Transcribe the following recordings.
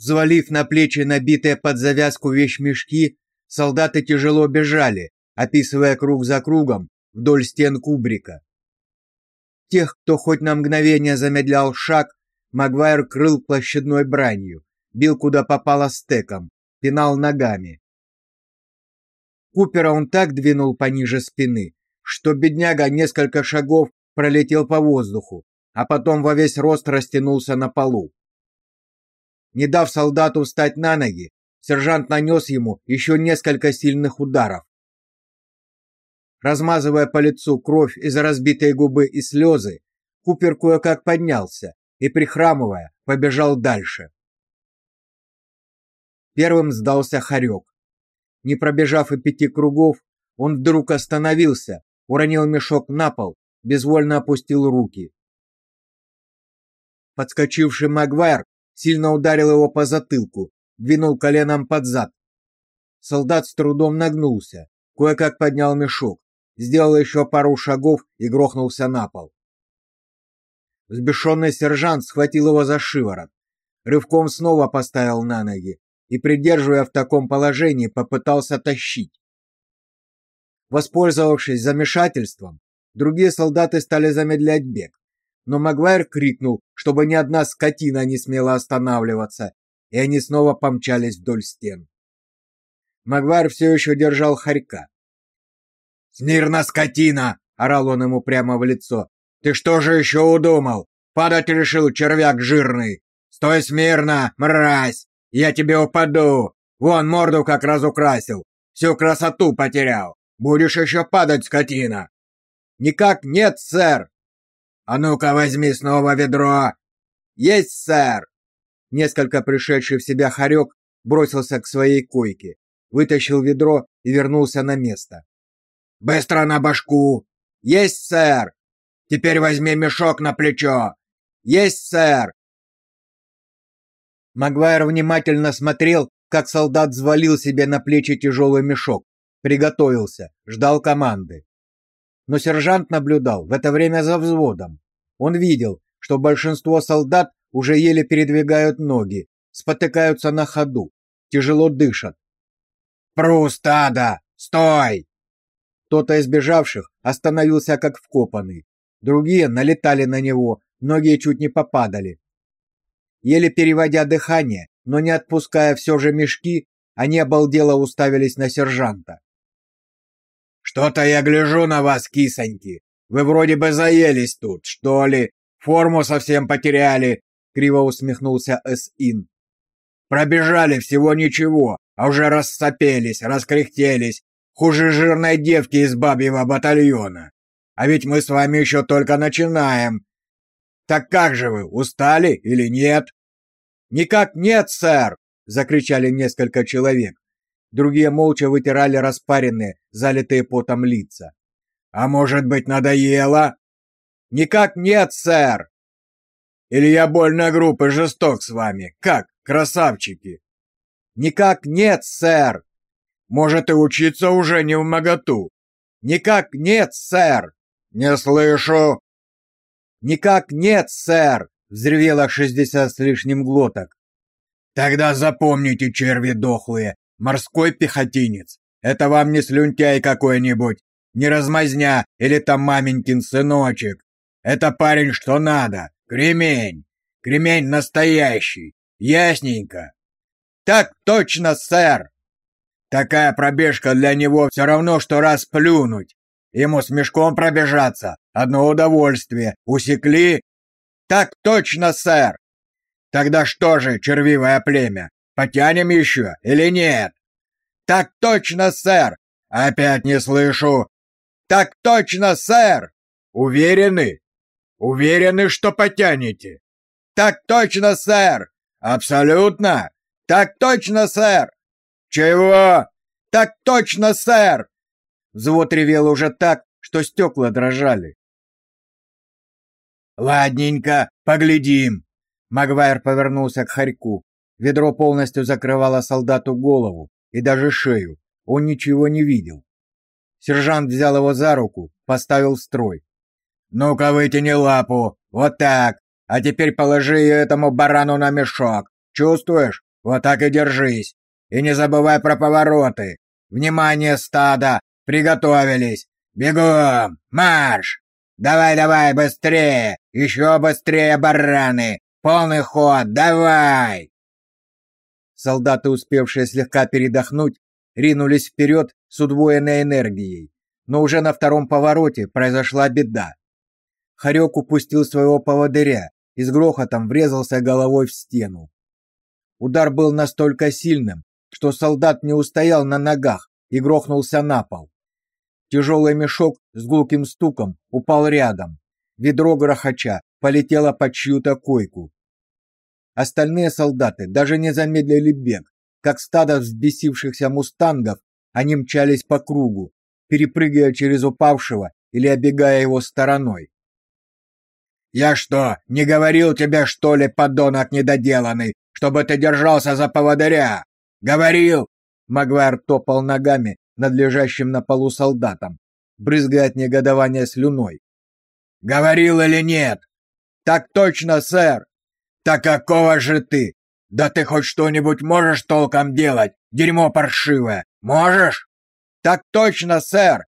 Взвалив на плечи набитые под завязку вещмешки, солдаты тяжело бежали, описывая круг за кругом вдоль стен кубрика. Тех, кто хоть на мгновение замедлял шаг, Магуайр крыл площадной бранью, бил куда попало стеком, пинал ногами. Купера он так двинул пониже спины, что бедняга несколько шагов пролетел по воздуху, а потом во весь рост растянулся на полу. Не дав солдату встать на ноги, сержант нанес ему еще несколько сильных ударов. Размазывая по лицу кровь из разбитой губы и слезы, Купер кое-как поднялся и, прихрамывая, побежал дальше. Первым сдался Харек. Не пробежав и пяти кругов, он вдруг остановился, уронил мешок на пол, безвольно опустил руки. Подскочивший Магвайр сильно ударил его по затылку, двинул коленом под зад. Солдат с трудом нагнулся, кое-как поднял мешок, сделал еще пару шагов и грохнулся на пол. Взбешенный сержант схватил его за шиворот, рывком снова поставил на ноги и, придерживая в таком положении, попытался тащить. Воспользовавшись замешательством, другие солдаты стали замедлять бег, но Магуайр крикнул, чтобы ни одна скотина не смела останавливаться, и они снова помчались вдоль стен. Магуайр все еще держал хорька. «Смирно, скотина!» — орал он ему прямо в лицо. «Ты что же еще удумал? Падать решил, червяк жирный! Стой смирно, мразь! Я тебе упаду! Вон морду как разукрасил! Всю красоту потерял! Будешь еще падать, скотина!» «Никак нет, сэр!» «А ну-ка возьми снова ведро!» «Есть, сэр!» Несколько пришедший в себя хорек бросился к своей койке, вытащил ведро и вернулся на место. «Быстро на башку!» «Есть, сэр!» «Теперь возьми мешок на плечо!» «Есть, сэр!» Магуайр внимательно смотрел, как солдат взвалил себе на плечи тяжелый мешок, приготовился, ждал команды. Но сержант наблюдал в это время за взводом. Он видел, что большинство солдат уже еле передвигают ноги, спотыкаются на ходу, тяжело дышат. «Пру, стадо! Стой!» Кто-то из бежавших остановился как вкопанный. Другие налетали на него, многие чуть не попадали. Еле переводя дыхание, но не отпуская все же мешки, они обалдело уставились на сержанта. «Что-то я гляжу на вас, кисоньки. Вы вроде бы заелись тут, что ли? Форму совсем потеряли», — криво усмехнулся Эс-Ин. «Пробежали всего ничего, а уже рассопелись, раскряхтелись, хуже жирной девки из бабьего батальона. А ведь мы с вами еще только начинаем. Так как же вы, устали или нет?» «Никак нет, сэр!» — закричали несколько человек. Другие молча вытирали распаренные, залитые потом лица. «А может быть, надоело?» «Никак нет, сэр!» «Или я больно груб и жесток с вами? Как, красавчики?» «Никак нет, сэр!» «Может, и учиться уже не в моготу?» «Никак нет, сэр!» «Не слышу!» «Никак нет, сэр!» — взревело шестьдесят с лишним глоток. «Тогда запомните, черви дохлые, морской пехотинец. Это вам не слюнтяй какой-нибудь, не размазня или там маменькин сыночек. Это парень что надо, кремень. Кремень настоящий, ясненько. Так точно, сэр. Такая пробежка для него все равно, что раз плюнуть. Ему с мешком пробежаться — одно удовольствие. Усекли? Так точно, сэр. Тогда что же, червивое племя, Потянем еще или нет? Так точно, сэр. Опять не слышу. Так точно, сэр. Уверены? Уверены, что потянете? Так точно, сэр. Абсолютно? Так точно, сэр. Чего? Так точно, сэр. Взвод ревел уже так, что стекла дрожали. Ладненько, поглядим. Магвайр повернулся к Харьку. Ведро полностью закрывало солдату голову и даже шею. Он ничего не видел. Сержант взял его за руку, поставил в строй. «Ну-ка вытяни лапу! Вот так! А теперь положи ее этому барану на мешок! Чувствуешь? Вот так и держись. И не забывай про повороты. Внимание, стадо! Приготовились! Бегом! Марш! Давай-давай, быстрее! Еще быстрее, бараны! Полный ход, давай!» Солдаты, успевшие слегка передохнуть, ринулись вперед с удвоенной энергией. Но уже на втором повороте произошла беда. Харек упустил своего поводыря и с грохотом врезался головой в стену. Удар был настолько сильным, что солдат не устоял на ногах и грохнулся на пол. Тяжелый мешок с гулким стуком упал рядом. Ведро грохоча полетело под чью-то койку. Остальные солдаты даже не замедлили бег. Как стадо взбесившихся мустангов, они мчались по кругу, перепрыгивая через упавшего или оббегая его стороной. «Я что, не говорил тебе, что ли, подонок недоделанный, чтобы ты держался за поводыря? Говорил!» Магуайр топал ногами над лежащим на полу солдатом, брызгая от негодования слюной. «Говорил или нет?» «Так точно, сэр!» «Так какого же ты? Да ты хоть что-нибудь можешь толком делать, дерьмо паршивое? Можешь?» «Так точно, сэр!»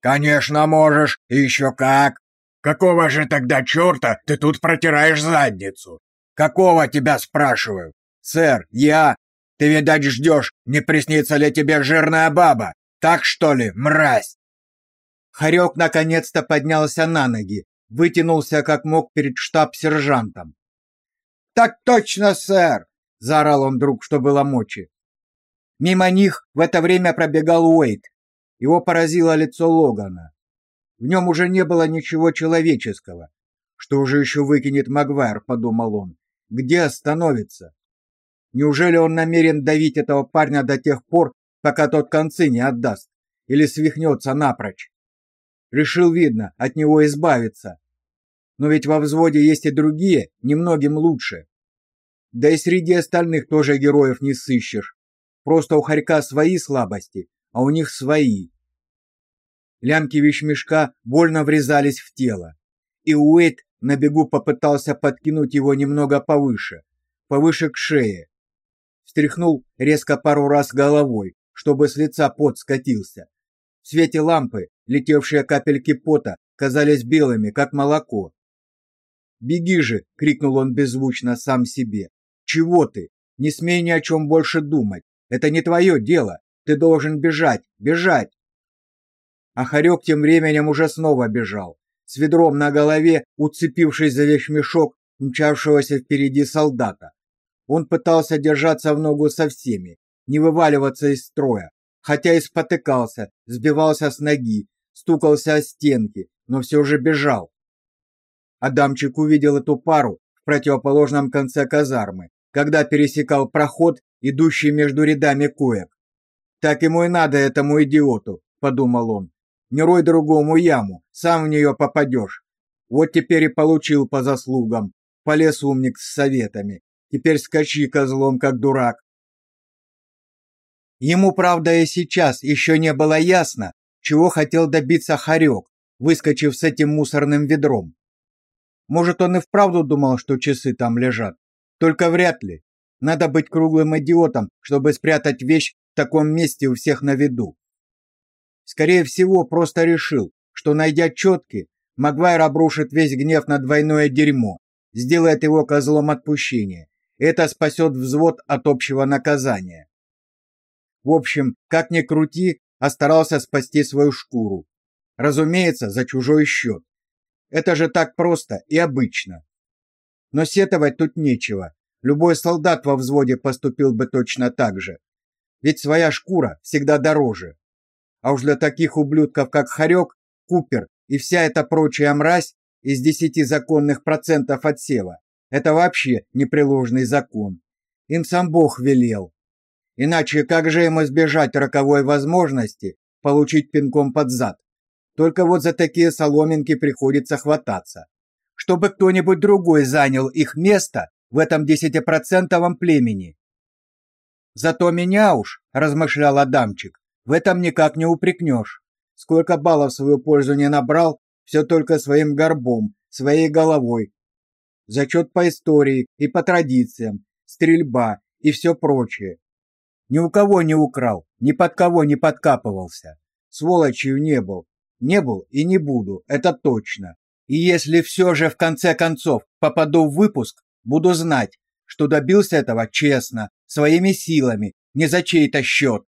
«Конечно можешь, и еще как!» «Какого же тогда черта ты тут протираешь задницу?» «Какого тебя спрашиваю?» «Сэр, я...» «Ты, видать, ждешь, не приснится ли тебе жирная баба? Так что ли, мразь?» Харек наконец-то поднялся на ноги, вытянулся как мог перед штаб-сержантом. «Так точно, сэр!» — заорал он вдруг, что было мочи. Мимо них в это время пробегал Уэйт. Его поразило лицо Логана. В нем уже не было ничего человеческого. Что же еще выкинет Магуайр, подумал он. Где остановится? Неужели он намерен давить этого парня до тех пор, пока тот концы не отдаст или свихнется напрочь? Решил, видно, от него избавиться. Но ведь во взводе есть и другие, немногим лучше. Да и среди остальных тоже героев не сыщешь. Просто у Харька свои слабости, а у них свои. Лямки вещмешка больно врезались в тело, и Уэйт на бегу попытался подкинуть его немного повыше, повыше к шее. Встряхнул резко пару раз головой, чтобы с лица пот скатился. В свете лампы летевшие капельки пота казались белыми, как молоко. «Беги же!» — крикнул он беззвучно сам себе. «Чего ты? Не смей ни о чем больше думать. Это не твое дело. Ты должен бежать, бежать!» А Харек тем временем уже снова бежал, с ведром на голове, уцепившись за вещмешок мчавшегося впереди солдата. Он пытался держаться в ногу со всеми, не вываливаться из строя, хотя и спотыкался, сбивался с ноги, стукался о стенки, но все же бежал. Адамчик увидел эту пару в противоположном конце казармы, когда пересекал проход, идущий между рядами коек. «Так ему и надо этому идиоту», — подумал он. Не рой другому яму, сам в нее попадешь. Вот теперь и получил по заслугам. Полез умник с советами. Теперь скачи козлом, как дурак. Ему, правда, и сейчас еще не было ясно, чего хотел добиться Харек, выскочив с этим мусорным ведром. Может, он и вправду думал, что часы там лежат. Только вряд ли. Надо быть круглым идиотом, чтобы спрятать вещь в таком месте у всех на виду. Скорее всего, просто решил, что найдя четки, Магуайр обрушит весь гнев на двойное дерьмо, сделает его козлом отпущения. Это спасет взвод от общего наказания. В общем, как ни крути, а старался спасти свою шкуру. Разумеется, за чужой счет. Это же так просто и обычно. Но сетовать тут нечего. Любой солдат во взводе поступил бы точно так же. Ведь своя шкура всегда дороже. А уж для таких ублюдков, как Харек, Купер и вся эта прочая мразь из десяти законных процентов отсева, это вообще непреложный закон. Им сам Бог велел. Иначе как же им избежать роковой возможности получить пинком под зад? Только вот за такие соломинки приходится хвататься. Чтобы кто-нибудь другой занял их место в этом десятипроцентовом племени. Зато меня уж, размышлял Адамчик, в этом никак не упрекнешь. Сколько баллов в свою пользу не набрал, все только своим горбом, своей головой. Зачет по истории и по традициям, стрельба и все прочее. Ни у кого не украл, ни под кого не подкапывался. Сволочью не был. Не был и не буду, это точно. И если все же в конце концов попаду в выпуск, буду знать, что добился этого честно, своими силами, не за чей-то счет.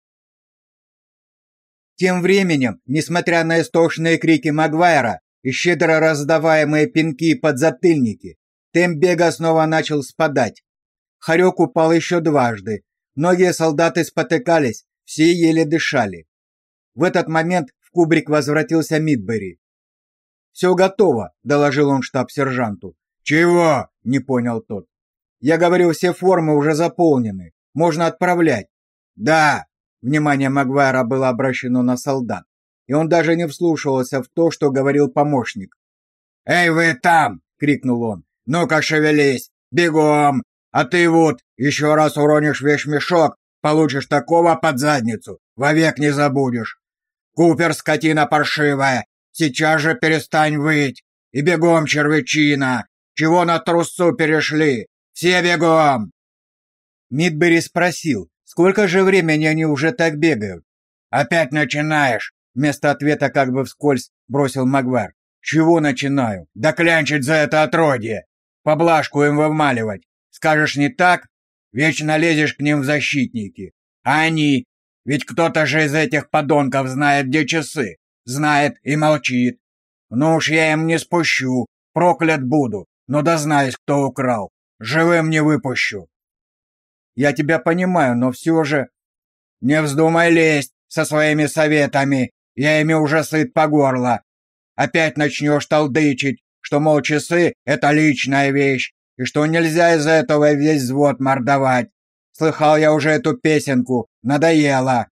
Тем временем, несмотря на истошные крики Магуайра и щедро раздаваемые пинки и подзатыльники, темп бега снова начал спадать. Харек упал еще дважды. Многие солдаты спотыкались, все еле дышали. В этот момент кубрик возвратился Мидбери. «Все готово», — доложил он штаб-сержанту. «Чего?» — не понял тот. «Я говорю, все формы уже заполнены. Можно отправлять». «Да», Внимание Магуайра было обращено на солдат, и он даже не вслушивался в то, что говорил помощник. «Эй, вы там!» — крикнул он. «Ну-ка шевелись! Бегом! А ты вот еще раз уронишь вещмешок, получишь такого под задницу, вовек не забудешь! Купер, скотина паршивая, сейчас же перестань выть! И бегом, червячина! Чего на трусцу перешли? Все бегом!» Мидбери спросил, Сколько же времени они уже так бегают? Опять начинаешь? Вместо ответа как бы вскользь бросил Магвар. Чего начинаю? Да клянчить за это отродье. Поблажку им вымаливать. Скажешь не так? Вечно лезешь к ним в защитники. А они? Ведь кто-то же из этих подонков знает, где часы. Знает и молчит. Ну уж я им не спущу. Проклят буду. Но дознаюсь, кто украл. Живым не выпущу. Я тебя понимаю, но все же... Не вздумай лезть со своими советами. Я ими уже сыт по горло. Опять начнешь толдычить, что, мол, часы — это личная вещь, и что нельзя из-за этого весь взвод мордовать. Слыхал я уже эту песенку, надоело.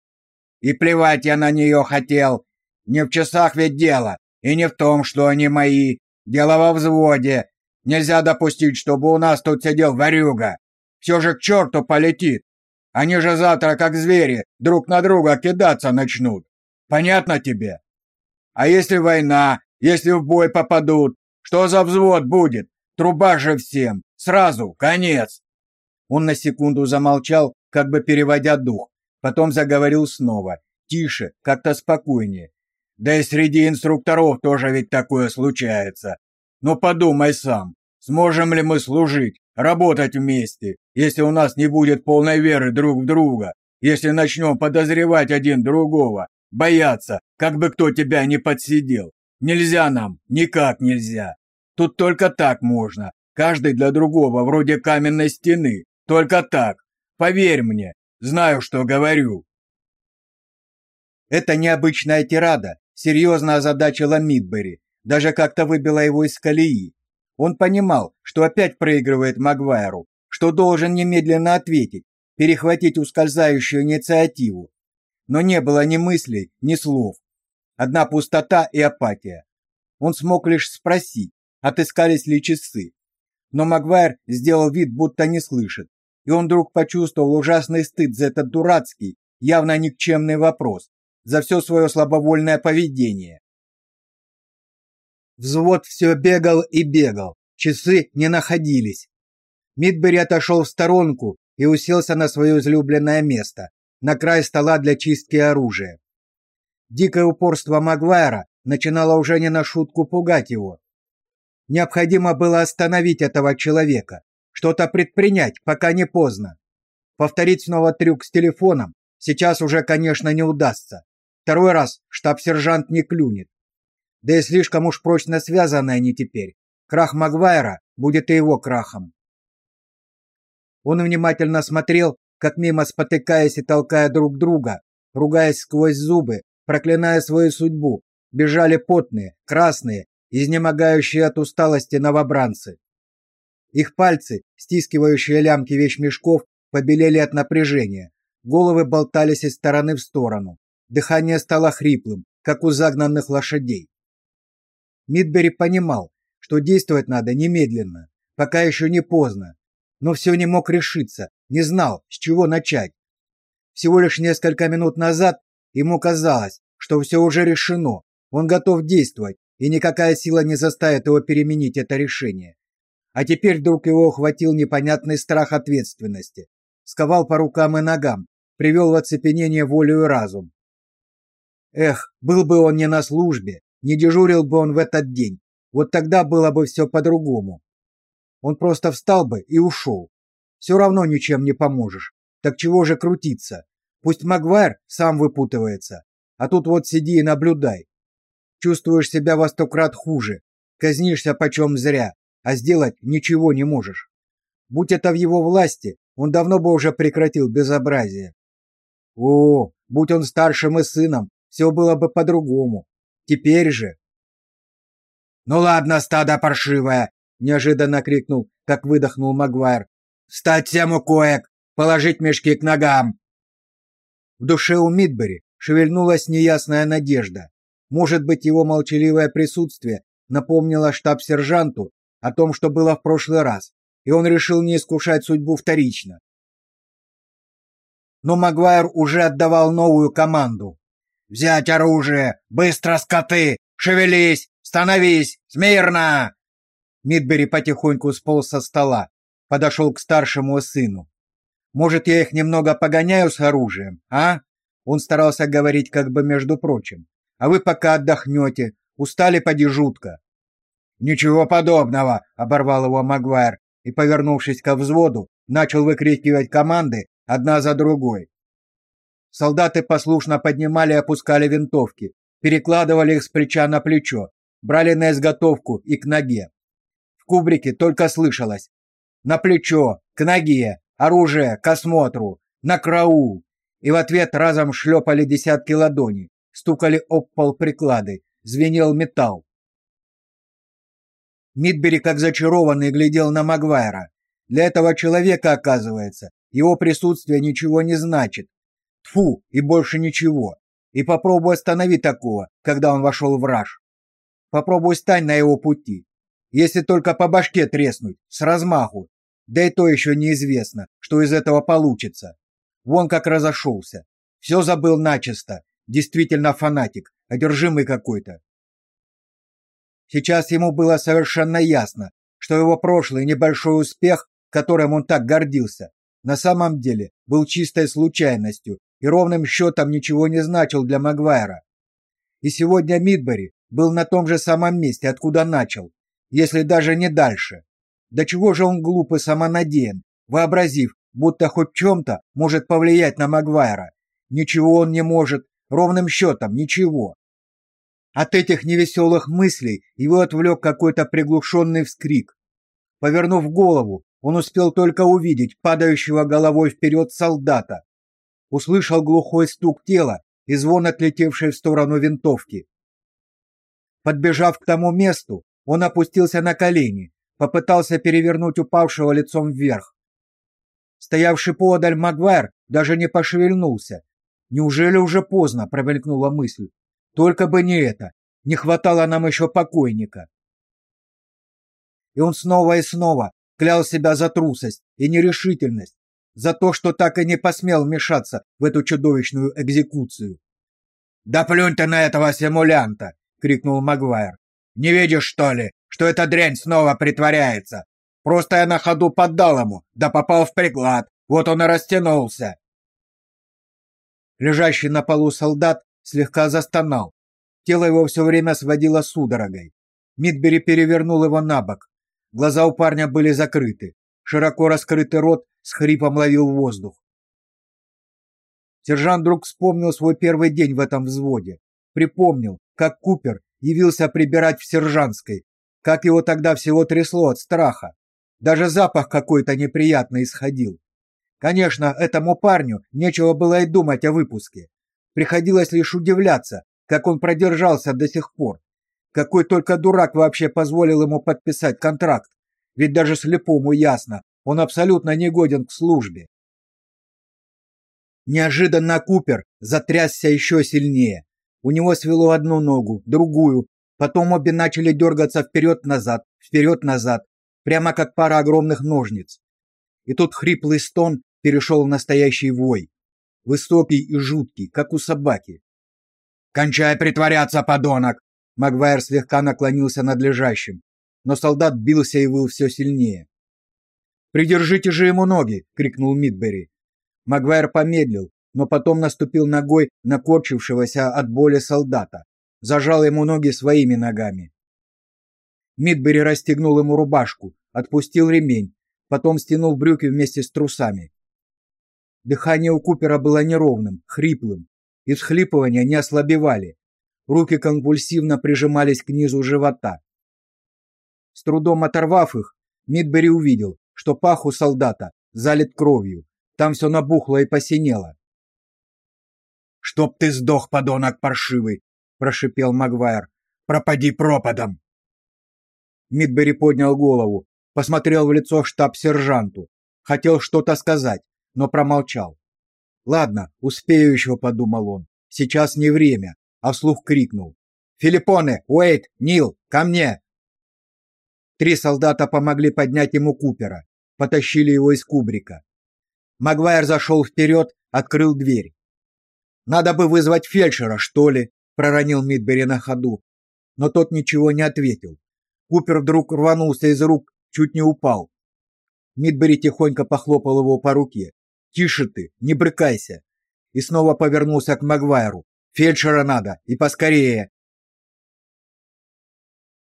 И плевать я на нее хотел. Не в часах ведь дело, и не в том, что они мои. Дело во взводе. Нельзя допустить, чтобы у нас тут сидел ворюга все же к черту полетит. Они же завтра, как звери, друг на друга кидаться начнут. Понятно тебе? А если война, если в бой попадут, что за взвод будет? Труба же всем. Сразу, конец. Он на секунду замолчал, как бы переводя дух, потом заговорил снова, тише, как-то спокойнее. Да и среди инструкторов тоже ведь такое случается. Но подумай сам, сможем ли мы служить, работать вместе, если у нас не будет полной веры друг в друга, если начнем подозревать один другого, бояться, как бы кто тебя не подсидел. Нельзя нам, никак нельзя. Тут только так можно, каждый для другого, вроде каменной стены. Только так. Поверь мне, знаю, что говорю. Эта необычная тирада серьезно озадачила Мидбери, даже как-то выбила его из колеи. Он понимал, что опять проигрывает Магуайру, что должен немедленно ответить, перехватить ускользающую инициативу. Но не было ни мыслей, ни слов. Одна пустота и апатия. Он смог лишь спросить, отыскались ли часы. Но Магуайр сделал вид, будто не слышит, и он вдруг почувствовал ужасный стыд за этот дурацкий, явно никчемный вопрос, за все свое слабовольное поведение. Взвод все бегал и бегал, часы не находились. Мидбери отошел в сторонку и уселся на свое излюбленное место, на край стола для чистки оружия. Дикое упорство Магуайра начинало уже не на шутку пугать его. Необходимо было остановить этого человека, что-то предпринять, пока не поздно. Повторить снова трюк с телефоном сейчас уже, конечно, не удастся. Второй раз штаб-сержант не клюнет да и слишком уж прочно связаны они теперь. Крах Магуайра будет и его крахом. Он внимательно смотрел, как мимо спотыкаясь и толкая друг друга, ругаясь сквозь зубы, проклиная свою судьбу, бежали потные, красные, изнемогающие от усталости новобранцы. Их пальцы, стискивающие лямки вещмешков, побелели от напряжения. Головы болтались из стороны в сторону. Дыхание стало хриплым, как у загнанных лошадей. Мидбери понимал, что действовать надо немедленно, пока еще не поздно, но все не мог решиться, не знал, с чего начать. Всего лишь несколько минут назад ему казалось, что все уже решено, он готов действовать, и никакая сила не заставит его переменить это решение. А теперь вдруг его охватил непонятный страх ответственности. сковал по рукам и ногам, привел в оцепенение волю и разум. Эх, был бы он не на службе, не дежурил бы он в этот день, вот тогда было бы все по-другому. Он просто встал бы и ушел. Все равно ничем не поможешь. Так чего же крутиться? Пусть Магуайр сам выпутывается, а тут вот сиди и наблюдай. Чувствуешь себя во сто крат хуже, казнишься почем зря, а сделать ничего не можешь. Будь это в его власти, он давно бы уже прекратил безобразие. О, будь он старшим и сыном, все было бы по-другому. Теперь же... «Ну ладно, стадо паршивое!» — неожиданно крикнул, как выдохнул Магуайр. «Встать всем у коек! Положить мешки к ногам!» В душе у Мидбери шевельнулась неясная надежда. Может быть, его молчаливое присутствие напомнило штаб-сержанту о том, что было в прошлый раз, и он решил не искушать судьбу вторично. Но Магуайр уже отдавал новую команду. «Взять оружие! Быстро, скоты! Шевелись! Становись! Смирно!» Мидбери потихоньку сполз со стола, подошел к старшему сыну. «Может, я их немного погоняю с оружием, а?» Он старался говорить как бы между прочим. «А вы пока отдохнете. Устали поди жутко». «Ничего подобного!» — оборвал его Магуайр и, повернувшись ко взводу, начал выкрикивать команды одна за другой. Солдаты послушно поднимали и опускали винтовки, перекладывали их с плеча на плечо, брали на изготовку и к ноге. В кубрике только слышалось: "На плечо, к ноге, оружие к осмотру, на краул". И в ответ разом шлепали десятки ладоней, стукали об пол приклады, звенел металл. Мидбери как зачарованный глядел на Магвайра. Для этого человека, оказывается, его присутствие ничего не значит. Тфу, и больше ничего. И попробуй останови такого, когда он вошел в раж. Попробуй стань на его пути. Если только по башке треснуть, с размаху. Да и то еще неизвестно, что из этого получится. Вон как разошелся. Все забыл начисто. Действительно фанатик, одержимый какой-то. Сейчас ему было совершенно ясно, что его прошлый небольшой успех, которым он так гордился, на самом деле был чистой случайностью и ровным счетом ничего не значил для Магуайра. И сегодня Мидбери был на том же самом месте, откуда начал, если даже не дальше. До чего же он глуп и самонадеян, вообразив, будто хоть чем-то может повлиять на Магуайра. Ничего он не может, ровным счетом ничего. От этих невеселых мыслей его отвлек какой-то приглушенный вскрик. Повернув голову, он успел только увидеть падающего головой вперед солдата. Услышал глухой стук тела и звон отлетевшей в сторону винтовки. Подбежав к тому месту, он опустился на колени, попытался перевернуть упавшего лицом вверх. Стоявший поодаль Магуайр даже не пошевельнулся. Неужели уже поздно, промелькнула мысль. Только бы не это. Не хватало нам еще покойника. И он снова и снова клял себя за трусость и нерешительность, за то, что так и не посмел вмешаться в эту чудовищную экзекуцию. «Да плюнь ты на этого симулянта!» — крикнул Магуайр. «Не видишь, что ли, что эта дрянь снова притворяется? Просто я на ходу поддал ему, да попал в приклад, вот он и растянулся!» Лежащий на полу солдат слегка застонал. Тело его все время сводило судорогой. Мидбери перевернул его на бок, Глаза у парня были закрыты. Широко раскрытый рот с хрипом ловил воздух. Сержант вдруг вспомнил свой первый день в этом взводе. Припомнил, как Купер явился прибирать в сержантской, как его тогда всего трясло от страха. Даже запах какой-то неприятный исходил. Конечно, этому парню нечего было и думать о выпуске. Приходилось лишь удивляться, как он продержался до сих пор. Какой только дурак вообще позволил ему подписать контракт? Ведь даже слепому ясно, он абсолютно негоден к службе. Неожиданно Купер затрясся еще сильнее. У него свело одну ногу, другую, потом обе начали дергаться вперед-назад, вперед-назад, прямо как пара огромных ножниц. И тут хриплый стон перешел в настоящий вой, высокий и жуткий, как у собаки. «Кончай притворяться, подонок! Магуайр слегка наклонился над лежащим, но солдат бился и выл все сильнее. "Придержите же ему ноги", крикнул Мидбери. Магуайр помедлил, но потом наступил ногой на корчившегося от боли солдата, зажал ему ноги своими ногами. Мидбери расстегнул ему рубашку, отпустил ремень, потом стянул брюки вместе с трусами. Дыхание у Купера было неровным, хриплым, и всхлипывания не ослабевали. Руки конвульсивно прижимались к низу живота. С трудом оторвав их, Мидбери увидел, что пах у солдата залит кровью. Там все набухло и посинело. «Чтоб ты сдох, подонок паршивый!» — прошипел Магуайр. «Пропади пропадом!» Мидбери поднял голову, посмотрел в лицо штаб-сержанту. Хотел что-то сказать, но промолчал. «Ладно, успею еще», — подумал он. «Сейчас не время», а вслух крикнул. «Филиппоне! Уэйт! Нил! Ко мне!» Три солдата помогли поднять ему Купера, потащили его из кубрика. Магуайр зашел вперед, открыл дверь. «Надо бы вызвать фельдшера, что ли?» — проронил Мидбери на ходу. Но тот ничего не ответил. Купер вдруг рванулся из рук, чуть не упал. Мидбери тихонько похлопал его по руке. «Тише ты, не брыкайся!» И снова повернулся к Магуайру. «Фельдшера надо, и поскорее!»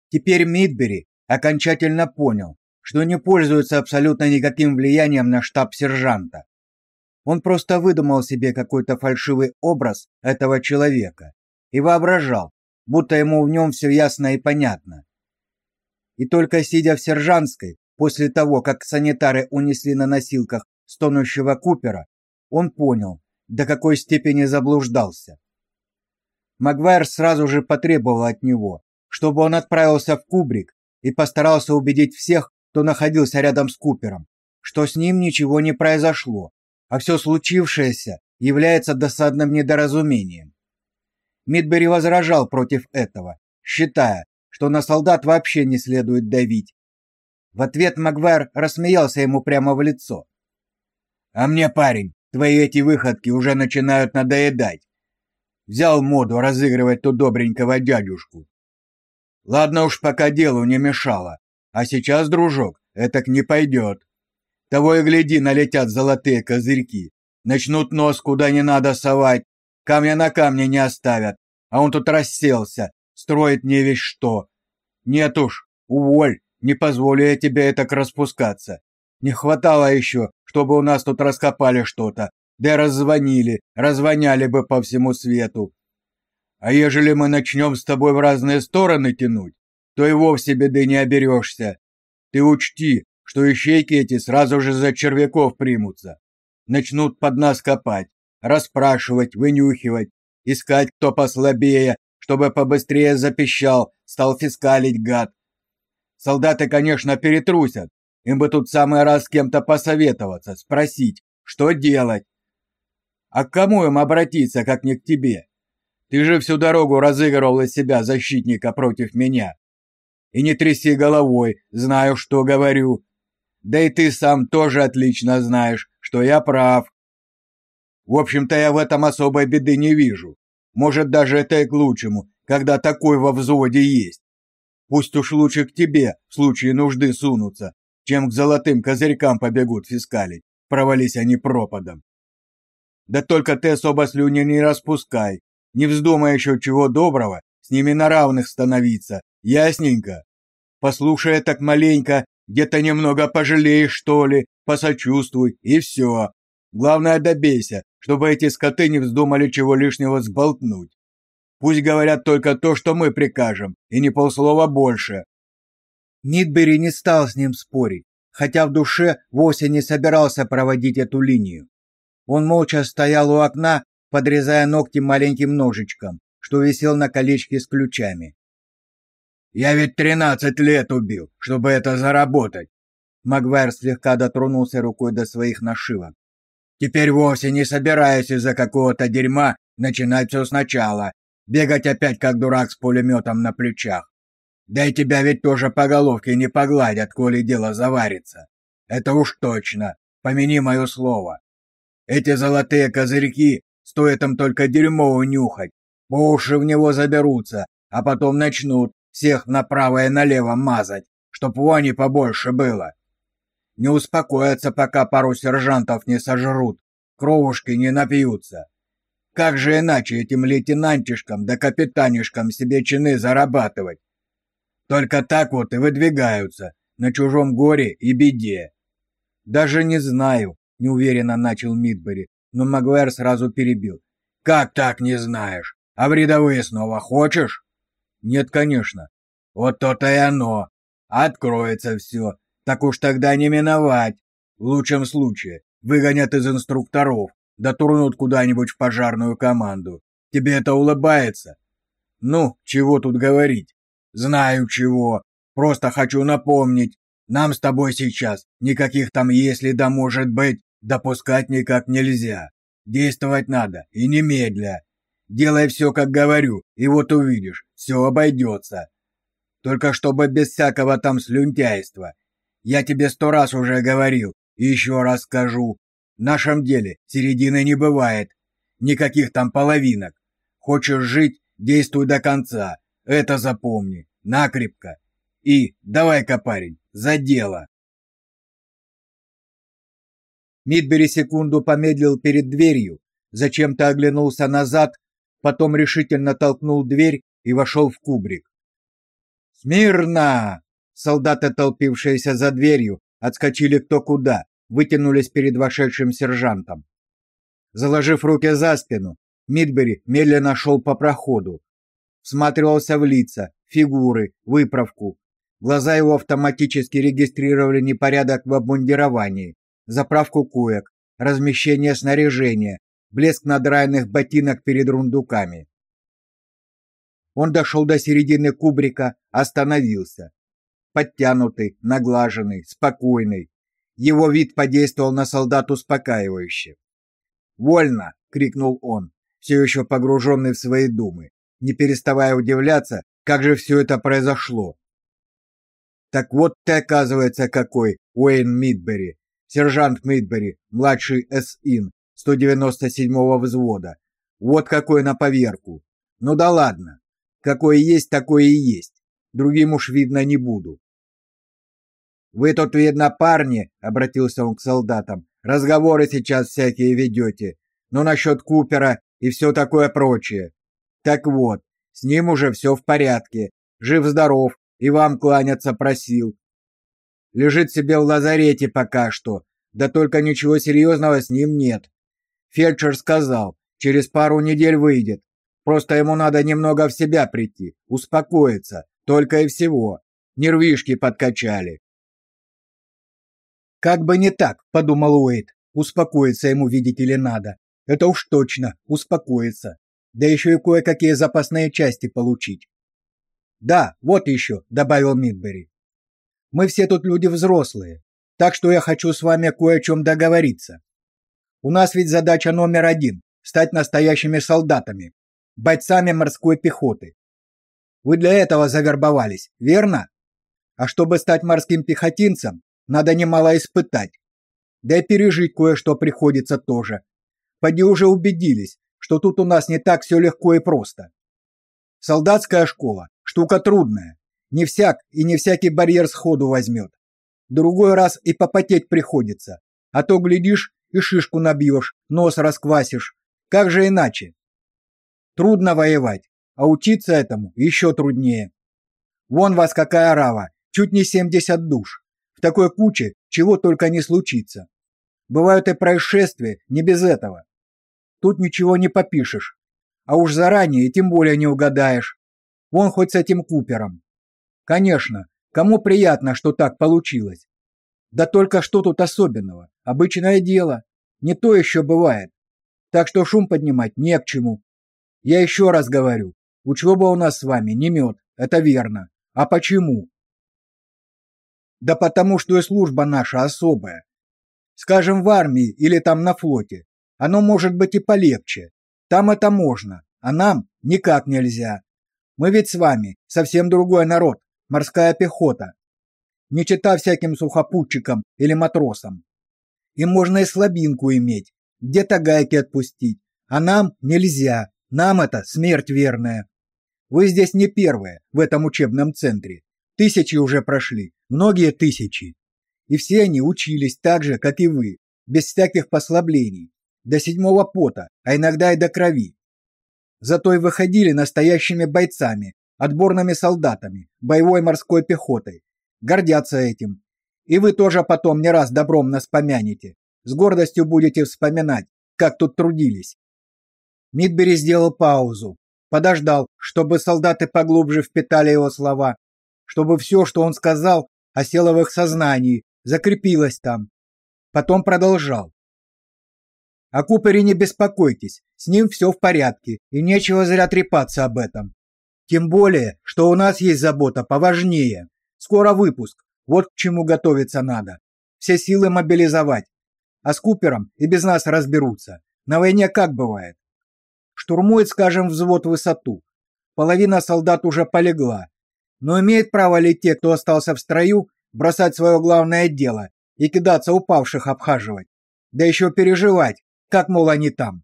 Теперь Мидбери окончательно понял, что не пользуется абсолютно никаким влиянием на штаб сержанта. Он просто выдумал себе какой-то фальшивый образ этого человека и воображал, будто ему в нем все ясно и понятно. И только сидя в сержантской, после того, как санитары унесли на носилках стонущего Купера, он понял, до какой степени заблуждался. Магуайр сразу же потребовал от него, чтобы он отправился в кубрик и постарался убедить всех, кто находился рядом с Купером, что с ним ничего не произошло, а все случившееся является досадным недоразумением. Мидбери возражал против этого, считая, что на солдат вообще не следует давить. В ответ Магвар рассмеялся ему прямо в лицо. «А мне, парень, твои эти выходки уже начинают надоедать. Взял моду разыгрывать ту добренького дядюшку. Ладно уж, пока делу не мешало. А сейчас, дружок, это к не пойдет. Того и гляди, налетят золотые козырьки. Начнут нос куда не надо совать, камня на камне не оставят. А он тут расселся, строит не весь что. Нет уж, уволь, не позволю я тебе так распускаться. Не хватало еще, чтобы у нас тут раскопали что-то, да раззвонили, развоняли бы по всему свету. А ежели мы начнем с тобой в разные стороны тянуть, то и вовсе беды не оберешься. Ты учти, что ищейки эти сразу же за червяков примутся. Начнут под нас копать, расспрашивать, вынюхивать, искать, кто послабее, чтобы побыстрее запищал, стал фискалить гад. Солдаты, конечно, перетрусят. Им бы тут самый раз с кем-то посоветоваться, спросить, что делать. А к кому им обратиться, как не к тебе? Ты же всю дорогу разыгрывал из себя защитника против меня. И не тряси головой, знаю, что говорю. Да и ты сам тоже отлично знаешь, что я прав. В общем-то, я в этом особой беды не вижу. Может, даже это и к лучшему, когда такой во взводе есть. Пусть уж лучше к тебе в случае нужды сунутся, чем к золотым козырькам побегут фискалить, провались они пропадом. Да только ты особо слюни не распускай, не вздумай еще чего доброго с ними на равных становиться, ясненько? Послушай так маленько, где-то немного пожалеешь, что ли, посочувствуй, и все. Главное, добейся, чтобы эти скоты не вздумали чего лишнего сболтнуть. Пусть говорят только то, что мы прикажем, и не полслова больше. Нидбери не стал с ним спорить, хотя в душе вовсе не собирался проводить эту линию. Он молча стоял у окна, подрезая ногти маленьким ножичком, что висел на колечке с ключами. «Я ведь тринадцать лет убил, чтобы это заработать!» Магуайр слегка дотронулся рукой до своих нашивок. «Теперь вовсе не собираюсь из-за какого-то дерьма начинать все сначала бегать опять как дурак с пулеметом на плечах. Да и тебя ведь тоже по головке не погладят, коли дело заварится. Это уж точно, помяни мое слово. Эти золотые козырьки стоит им только дерьмо унюхать, по уши в него заберутся, а потом начнут всех направо и налево мазать, чтоб вони побольше было. Не успокоятся, пока пару сержантов не сожрут, кровушки не напьются. Как же иначе этим лейтенантишкам да капитанишкам себе чины зарабатывать? Только так вот и выдвигаются на чужом горе и беде. Даже не знаю, неуверенно начал Мидбери, но Магуэр сразу перебил. Как так не знаешь? А в рядовые снова хочешь? Нет, конечно. Вот то-то и оно. Откроется все. Так уж тогда не миновать. В лучшем случае выгонят из инструкторов, да турнут куда-нибудь в пожарную команду. Тебе это улыбается? Ну, чего тут говорить? Знаю чего. Просто хочу напомнить. Нам с тобой сейчас никаких там если да может быть допускать никак нельзя. Действовать надо и немедля. Делай все, как говорю, и вот увидишь, все обойдется. Только чтобы без всякого там слюнтяйства. Я тебе сто раз уже говорил, и еще раз скажу. В нашем деле середины не бывает. Никаких там половинок. Хочешь жить, действуй до конца. Это запомни. Накрепко. И давай-ка, парень, за дело. Мидбери секунду помедлил перед дверью, зачем-то оглянулся назад, потом решительно толкнул дверь и вошел в кубрик. «Смирно!» Солдаты, толпившиеся за дверью, отскочили кто куда, вытянулись перед вошедшим сержантом. Заложив руки за спину, Мидбери медленно шел по проходу. Всматривался в лица, фигуры, выправку. Глаза его автоматически регистрировали непорядок в обмундировании, заправку коек, размещение снаряжения, блеск надраенных ботинок перед рундуками. Он дошел до середины кубрика, остановился. Подтянутый, наглаженный, спокойный. Его вид подействовал на солдат успокаивающе. «Вольно!» — крикнул он, все еще погруженный в свои думы, не переставая удивляться, как же все это произошло. Так вот ты, оказывается, какой Уэйн Мидбери, сержант Мидбери, младший СИН 197-го взвода. Вот какой на поверку. Ну да ладно. Какое есть, такое и есть. Другим уж видно не буду. Вы тут, видно, парни, обратился он к солдатам. Разговоры сейчас всякие ведете. Ну насчет Купера и все такое прочее. Так вот, с ним уже все в порядке. Жив-здоров, и вам кланяться просил. Лежит себе в лазарете пока что, да только ничего серьезного с ним нет. Фельдшер сказал, через пару недель выйдет. Просто ему надо немного в себя прийти, успокоиться, только и всего. Нервишки подкачали. Как бы не так, подумал Уэйд. Успокоиться ему, видите ли, надо. Это уж точно, успокоиться. Да еще и кое-какие запасные части получить. Да, вот еще, добавил Мидбери. Мы все тут люди взрослые, так что я хочу с вами кое о чем договориться. У нас ведь задача номер один – стать настоящими солдатами, бойцами морской пехоты. Вы для этого завербовались, верно? А чтобы стать морским пехотинцем, надо немало испытать. Да и пережить кое-что приходится тоже. Поди уже убедились, что тут у нас не так все легко и просто. Солдатская школа – штука трудная. Не всяк и не всякий барьер сходу возьмет. Другой раз и попотеть приходится. А то, глядишь, и шишку набьешь, нос расквасишь. Как же иначе? Трудно воевать, а учиться этому еще труднее. Вон вас какая рава, чуть не 70 душ. В такой куче чего только не случится. Бывают и происшествия, не без этого. Тут ничего не попишешь. А уж заранее тем более не угадаешь. Вон хоть с этим Купером. Конечно, кому приятно, что так получилось. Да только что тут особенного? Обычное дело. Не то еще бывает. Так что шум поднимать не к чему. Я еще раз говорю, учеба у нас с вами не мед, это верно. А почему? Да потому что и служба наша особая. Скажем, в армии или там на флоте. Оно может быть и полегче. Там это можно, а нам никак нельзя. Мы ведь с вами совсем другой народ, морская пехота не чита всяким сухопутчикам или матросам. Им можно и слабинку иметь, где-то гайки отпустить, а нам нельзя, нам это смерть верная. Вы здесь не первые в этом учебном центре. Тысячи уже прошли, многие тысячи. И все они учились так же, как и вы, без всяких послаблений. До седьмого пота, а иногда и до крови. Зато и выходили настоящими бойцами, отборными солдатами, боевой морской пехотой. Гордятся этим. И вы тоже потом не раз добром нас помянете. С гордостью будете вспоминать, как тут трудились. Мидбери сделал паузу, подождал, чтобы солдаты поглубже впитали его слова, чтобы все, что он сказал, осело в их сознании, закрепилось там. Потом продолжал. О Купере не беспокойтесь, с ним все в порядке, и нечего зря трепаться об этом. Тем более, что у нас есть забота поважнее. Скоро выпуск, вот к чему готовиться надо. Все силы мобилизовать. А с Купером и без нас разберутся. На войне как бывает? Штурмует, скажем, взвод высоту. Половина солдат уже полегла. Но имеет право ли те, кто остался в строю, бросать свое главное дело и кидаться упавших обхаживать? Да еще переживать, как, мол, они там.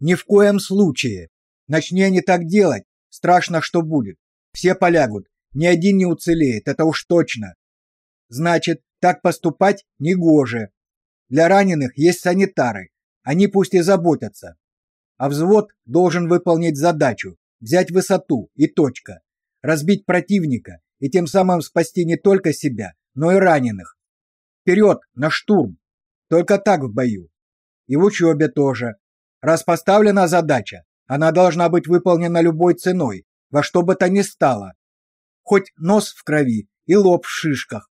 Ни в коем случае. Начни они так делать, страшно, что будет. Все полягут, ни один не уцелеет, это уж точно. Значит, так поступать негоже. Для раненых есть санитары, они пусть и заботятся. А взвод должен выполнить задачу, взять высоту и точка, разбить противника и тем самым спасти не только себя, но и раненых. Вперед, на штурм! Только так в бою и в учебе тоже. Раз поставлена задача, она должна быть выполнена любой ценой, во что бы то ни стало. Хоть нос в крови и лоб в шишках.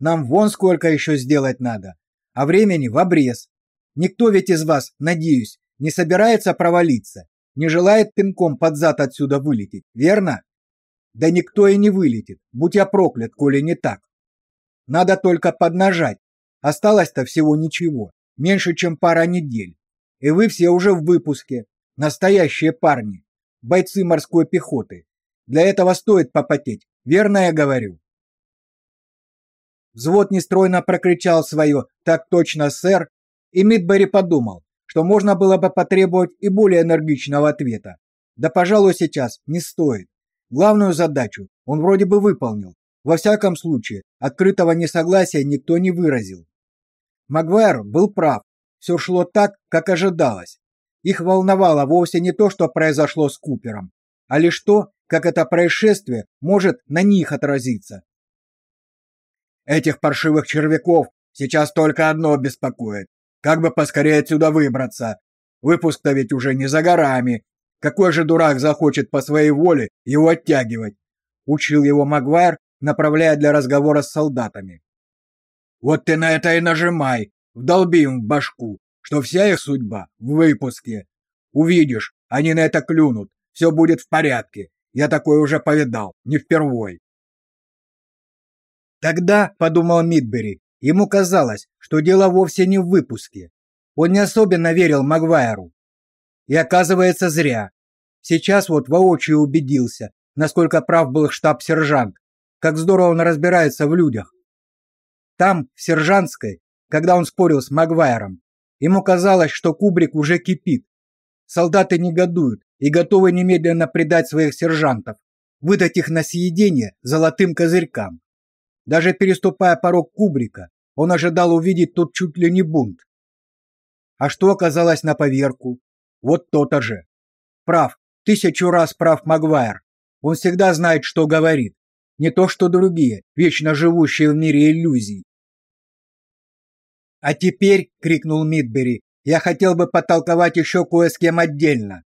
Нам вон сколько еще сделать надо, а времени в обрез. Никто ведь из вас, надеюсь, не собирается провалиться, не желает пинком под зад отсюда вылететь, верно? Да никто и не вылетит, будь я проклят, коли не так. Надо только поднажать. Осталось-то всего ничего меньше, чем пара недель. И вы все уже в выпуске. Настоящие парни. Бойцы морской пехоты. Для этого стоит попотеть. Верно я говорю? Взвод нестройно прокричал свое «Так точно, сэр!» И Мидбери подумал, что можно было бы потребовать и более энергичного ответа. Да, пожалуй, сейчас не стоит. Главную задачу он вроде бы выполнил. Во всяком случае, открытого несогласия никто не выразил. Магуайр был прав. Все шло так, как ожидалось. Их волновало вовсе не то, что произошло с Купером, а лишь то, как это происшествие может на них отразиться. Этих паршивых червяков сейчас только одно беспокоит. Как бы поскорее отсюда выбраться? Выпуск-то ведь уже не за горами. Какой же дурак захочет по своей воле его оттягивать? Учил его Магуайр, направляя для разговора с солдатами. Вот ты на это и нажимай, вдолби им в башку, что вся их судьба в выпуске. Увидишь, они на это клюнут, все будет в порядке. Я такое уже повидал, не впервой. Тогда, подумал Мидбери, ему казалось, что дело вовсе не в выпуске. Он не особенно верил Магвайру. И оказывается, зря. Сейчас вот воочию убедился, насколько прав был штаб-сержант, как здорово он разбирается в людях. Там, в Сержантской, когда он спорил с Магвайром, ему казалось, что Кубрик уже кипит. Солдаты негодуют и готовы немедленно предать своих сержантов, выдать их на съедение золотым козырькам. Даже переступая порог Кубрика, он ожидал увидеть тут чуть ли не бунт. А что оказалось на поверку? Вот то-то же. Прав, тысячу раз прав Магвайр. Он всегда знает, что говорит. Не то, что другие, вечно живущие в мире иллюзий. А теперь, крикнул Мидбери, я хотел бы потолковать еще кое с кем отдельно.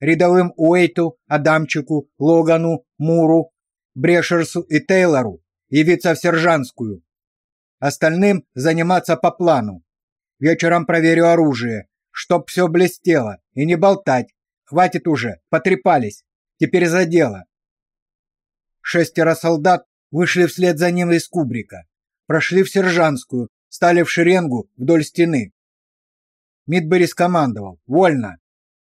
Рядовым Уэйту, Адамчику, Логану, Муру, Брешерсу и Тейлору явиться в сержантскую. Остальным заниматься по плану. Вечером проверю оружие, чтоб все блестело, и не болтать. Хватит уже, потрепались. Теперь за дело. Шестеро солдат вышли вслед за ним из кубрика, прошли в сержантскую, стали в шеренгу вдоль стены. Мидбери скомандовал «Вольно!».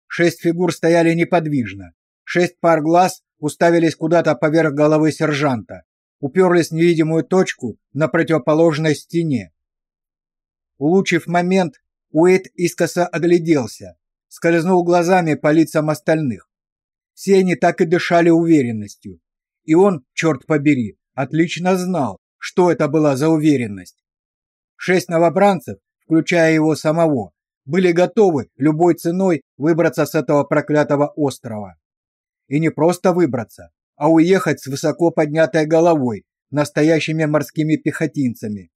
Шесть фигур стояли неподвижно. Шесть пар глаз уставились куда-то поверх головы сержанта, уперлись в невидимую точку на противоположной стене. Улучив момент, Уэйт искоса огляделся, скользнул глазами по лицам остальных. Все они так и дышали уверенностью. И он, черт побери, отлично знал, что это была за уверенность. Шесть новобранцев, включая его самого, были готовы любой ценой выбраться с этого проклятого острова. И не просто выбраться, а уехать с высоко поднятой головой, настоящими морскими пехотинцами.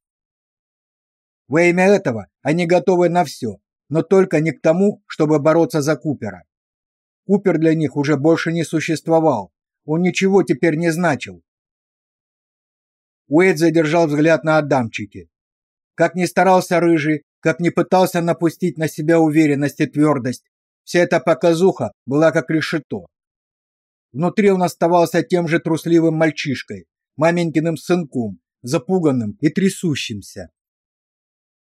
Во имя этого они готовы на все, но только не к тому, чтобы бороться за Купера. Купер для них уже больше не существовал. Он ничего теперь не значил. Уэйд задержал взгляд на Адамчике. Как ни старался рыжий, как ни пытался напустить на себя уверенность и твердость, вся эта показуха была как решето. Внутри он оставался тем же трусливым мальчишкой, маменькиным сынком, запуганным и трясущимся.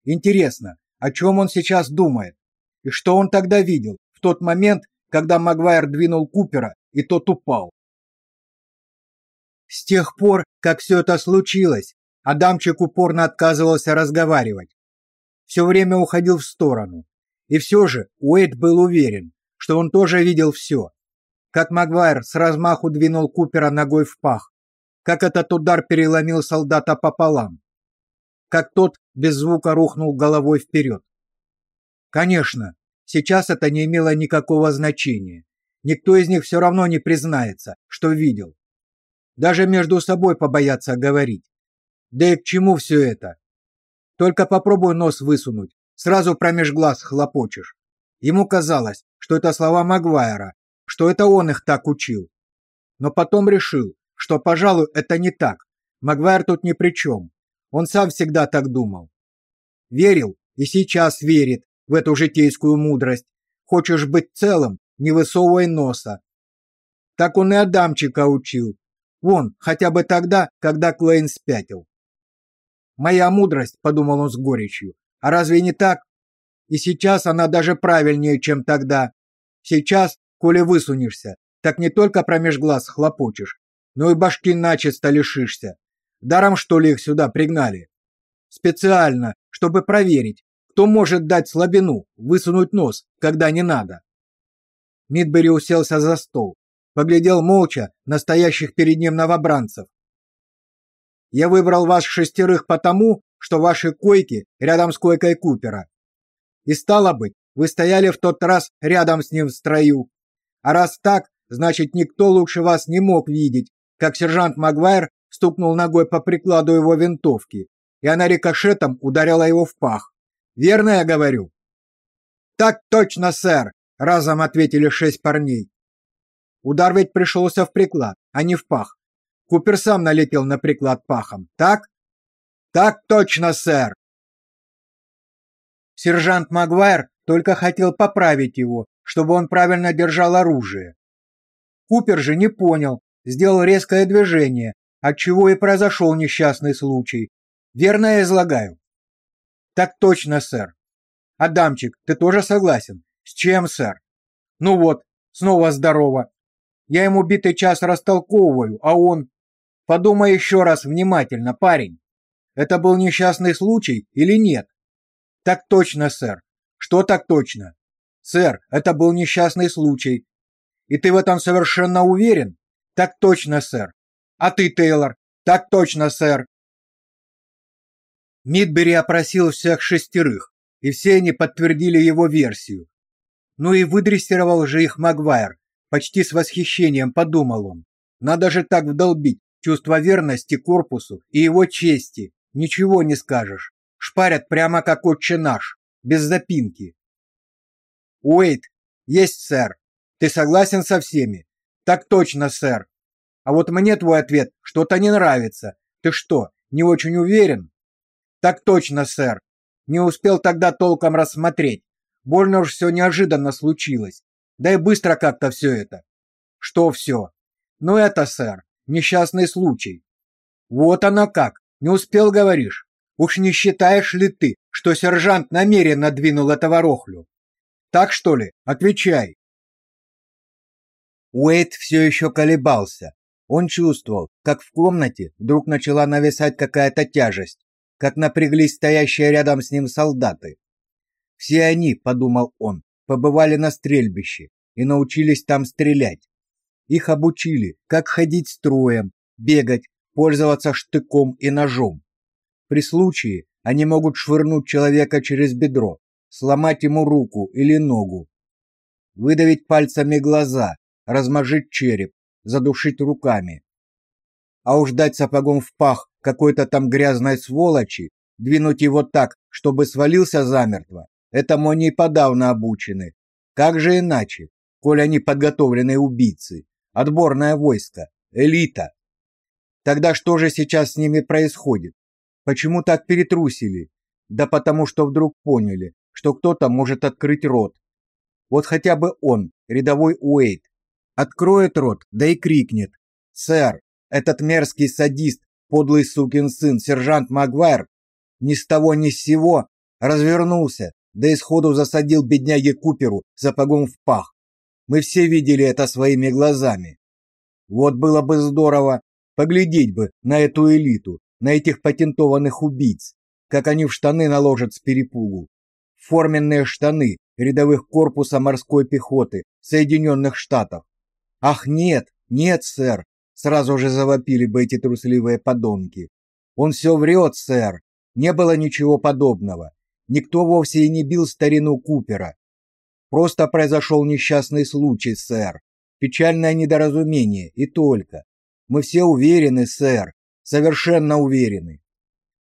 Интересно, о чем он сейчас думает? И что он тогда видел в тот момент, когда Магуайр двинул Купера, и тот упал? С тех пор, как все это случилось, Адамчик упорно отказывался разговаривать. Все время уходил в сторону. И все же Уэйд был уверен, что он тоже видел все. Как Магуайр с размаху двинул Купера ногой в пах, как этот удар переломил солдата пополам, как тот без звука рухнул головой вперед. Конечно, сейчас это не имело никакого значения. Никто из них все равно не признается, что видел. Даже между собой побоятся говорить. Да и к чему все это? Только попробуй нос высунуть, сразу промеж глаз хлопочешь. Ему казалось, что это слова Магуайра, что это он их так учил. Но потом решил, что, пожалуй, это не так. Магуайр тут ни при чем. Он сам всегда так думал. Верил и сейчас верит в эту житейскую мудрость. Хочешь быть целым, не высовывай носа. Так он и Адамчика учил. Вон, хотя бы тогда, когда Клейн спятил. Моя мудрость, подумал он с горечью. А разве не так? И сейчас она даже правильнее, чем тогда. Сейчас, коли высунешься, так не только промеж глаз хлопочешь, но и башки начисто лишишься. Даром что ли их сюда пригнали? Специально, чтобы проверить, кто может дать слабину, высунуть нос, когда не надо. Мидбери уселся за стол, поглядел молча на стоящих перед ним новобранцев. Я выбрал вас шестерых потому, что ваши койки рядом с койкой Купера. И стало быть, вы стояли в тот раз рядом с ним в строю. А раз так, значит, никто лучше вас не мог видеть, как сержант Магуайр стукнул ногой по прикладу его винтовки, и она рикошетом ударила его в пах. Верно я говорю? Так точно, сэр, разом ответили шесть парней. Удар ведь пришелся в приклад, а не в пах. Купер сам налетел на приклад пахом. Так? Так точно, сэр. Сержант Магуайр только хотел поправить его, чтобы он правильно держал оружие. Купер же не понял, сделал резкое движение, отчего и произошел несчастный случай. Верно я излагаю? Так точно, сэр. Адамчик, ты тоже согласен? С чем, сэр? Ну вот, снова здорово. Я ему битый час растолковываю, а он... Подумай еще раз внимательно, парень. Это был несчастный случай или нет? Так точно, сэр. Что так точно? Сэр, это был несчастный случай. И ты в этом совершенно уверен? Так точно, сэр. А ты, Тейлор? Так точно, сэр. Мидбери опросил всех шестерых, и все они подтвердили его версию. Ну и выдрессировал же их Магуайр, почти с восхищением подумал он. Надо же так вдолбить чувство верности корпусу и его чести. Ничего не скажешь. Шпарят прямо как отче наш, без запинки. Уэйт, есть, сэр. Ты согласен со всеми? Так точно, сэр. А вот мне твой ответ что-то не нравится. Ты что, не очень уверен? Так точно, сэр. Не успел тогда толком рассмотреть. Больно уж все неожиданно случилось. Да и быстро как-то все это. Что все? Ну это, сэр, несчастный случай. Вот оно как. Не успел, говоришь? Уж не считаешь ли ты, что сержант намеренно двинул этого рохлю? Так что ли? Отвечай. Уэйт все еще колебался, он чувствовал, как в комнате вдруг начала нависать какая-то тяжесть, как напряглись стоящие рядом с ним солдаты. Все они, подумал он, побывали на стрельбище и научились там стрелять. Их обучили, как ходить строем, бегать, пользоваться штыком и ножом. При случае они могут швырнуть человека через бедро, сломать ему руку или ногу, выдавить пальцами глаза, размажить череп, задушить руками. А уж дать сапогом в пах какой-то там грязной сволочи, двинуть его так, чтобы свалился замертво, этому они подавно обучены. Как же иначе, коль они подготовленные убийцы, отборное войско, элита? Тогда что же сейчас с ними происходит? Почему так перетрусили? Да потому что вдруг поняли, что кто-то может открыть рот. Вот хотя бы он, рядовой Уэйт, откроет рот, да и крикнет: "Сэр, этот мерзкий садист, подлый сукин сын, сержант Магуайр, ни с того ни с сего развернулся, да и сходу засадил бедняге Куперу сапогом в пах. Мы все видели это своими глазами. Вот было бы здорово поглядеть бы на эту элиту, на этих патентованных убийц, как они в штаны наложат с перепугу. Форменные штаны рядовых корпуса морской пехоты Соединенных Штатов. Ах, нет, нет, сэр, сразу же завопили бы эти трусливые подонки. Он все врет, сэр. Не было ничего подобного. Никто вовсе и не бил старину Купера. Просто произошел несчастный случай, сэр. Печальное недоразумение и только. Мы все уверены, сэр, совершенно уверены.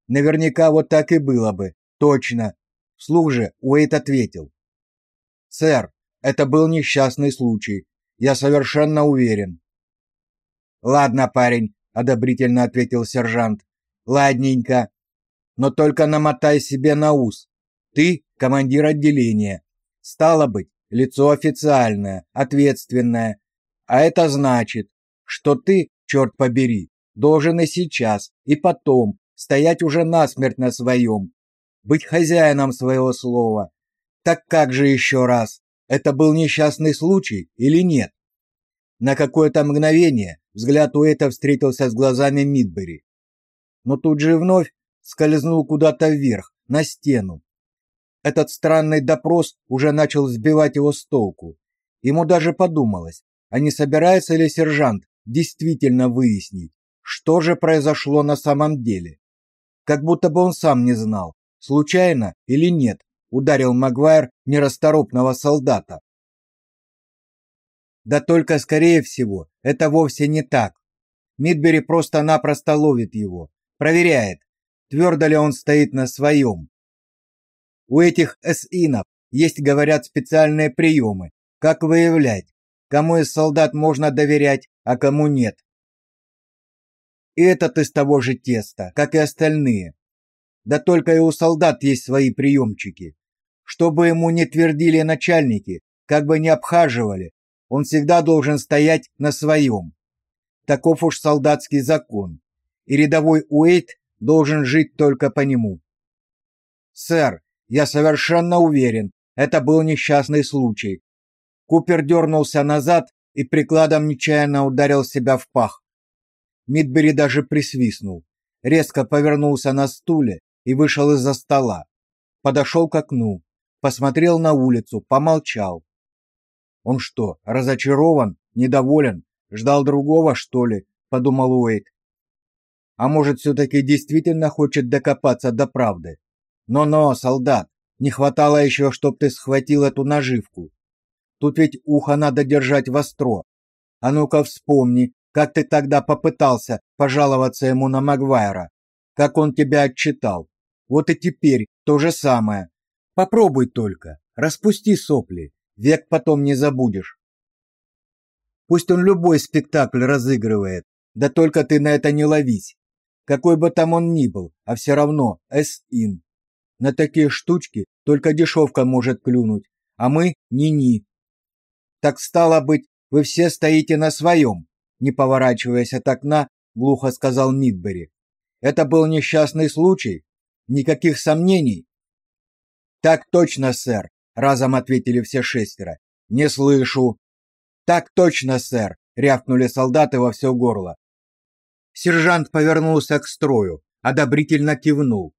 Наверняка вот так и было бы. Точно. Вслух же Уэйт ответил: "Сэр, это был несчастный случай. Я совершенно уверен". "Ладно, парень", одобрительно ответил сержант. "Ладненько. Но только намотай себе на ус. Ты командир отделения. Стало быть, лицо официальное, ответственное. А это значит, что ты, черт побери, должен и сейчас, и потом стоять уже насмерть на своем, быть хозяином своего слова. Так как же еще раз? Это был несчастный случай или нет? На какое-то мгновение взгляд Уэйта встретился с глазами Мидбери. Но тут же вновь скользнул куда-то вверх, на стену. Этот странный допрос уже начал сбивать его с толку. Ему даже подумалось, а не собирается ли сержант действительно выяснить, что же произошло на самом деле. Как будто бы он сам не знал, случайно или нет, ударил Магуайр нерасторопного солдата. Да только скорее всего, это вовсе не так. Мидбери просто-напросто ловит его, проверяет, твердо ли он стоит на своем. У этих эсинов есть, говорят, специальные приемы, как выявлять, кому из солдат можно доверять, а кому нет. И этот из того же теста, как и остальные. Да только и у солдат есть свои приемчики. Чтобы ему не твердили начальники, как бы не обхаживали, он всегда должен стоять на своем. Таков уж солдатский закон. И рядовой Уэйт должен жить только по нему. Сэр, я совершенно уверен, это был несчастный случай. Купер дернулся назад и прикладом нечаянно ударил себя в пах. Мидбери даже присвистнул, резко повернулся на стуле и вышел из-за стола. Подошел к окну, посмотрел на улицу, помолчал. Он что, разочарован, недоволен, ждал другого, что ли, подумал Уэйт. А может, все таки действительно хочет докопаться до правды? Но-но, солдат, не хватало еще, чтоб ты схватил эту наживку. Тут ведь ухо надо держать востро. А ну-ка вспомни, как ты тогда попытался пожаловаться ему на Магвайра, как он тебя отчитал. Вот и теперь то же самое. Попробуй только, распусти сопли, век потом не забудешь. Пусть он любой спектакль разыгрывает, да только ты на это не ловись. Какой бы там он ни был, а все равно эс-ин. На такие штучки только дешевка может клюнуть, а мы ни-ни. Так стало быть, вы все стоите на своем, не поворачиваясь от окна, глухо сказал Мидбери. Это был несчастный случай, никаких сомнений. Так точно, сэр, разом ответили все шестеро. Не слышу. Так точно, сэр, рявкнули солдаты во все горло. Сержант повернулся к строю, одобрительно кивнул.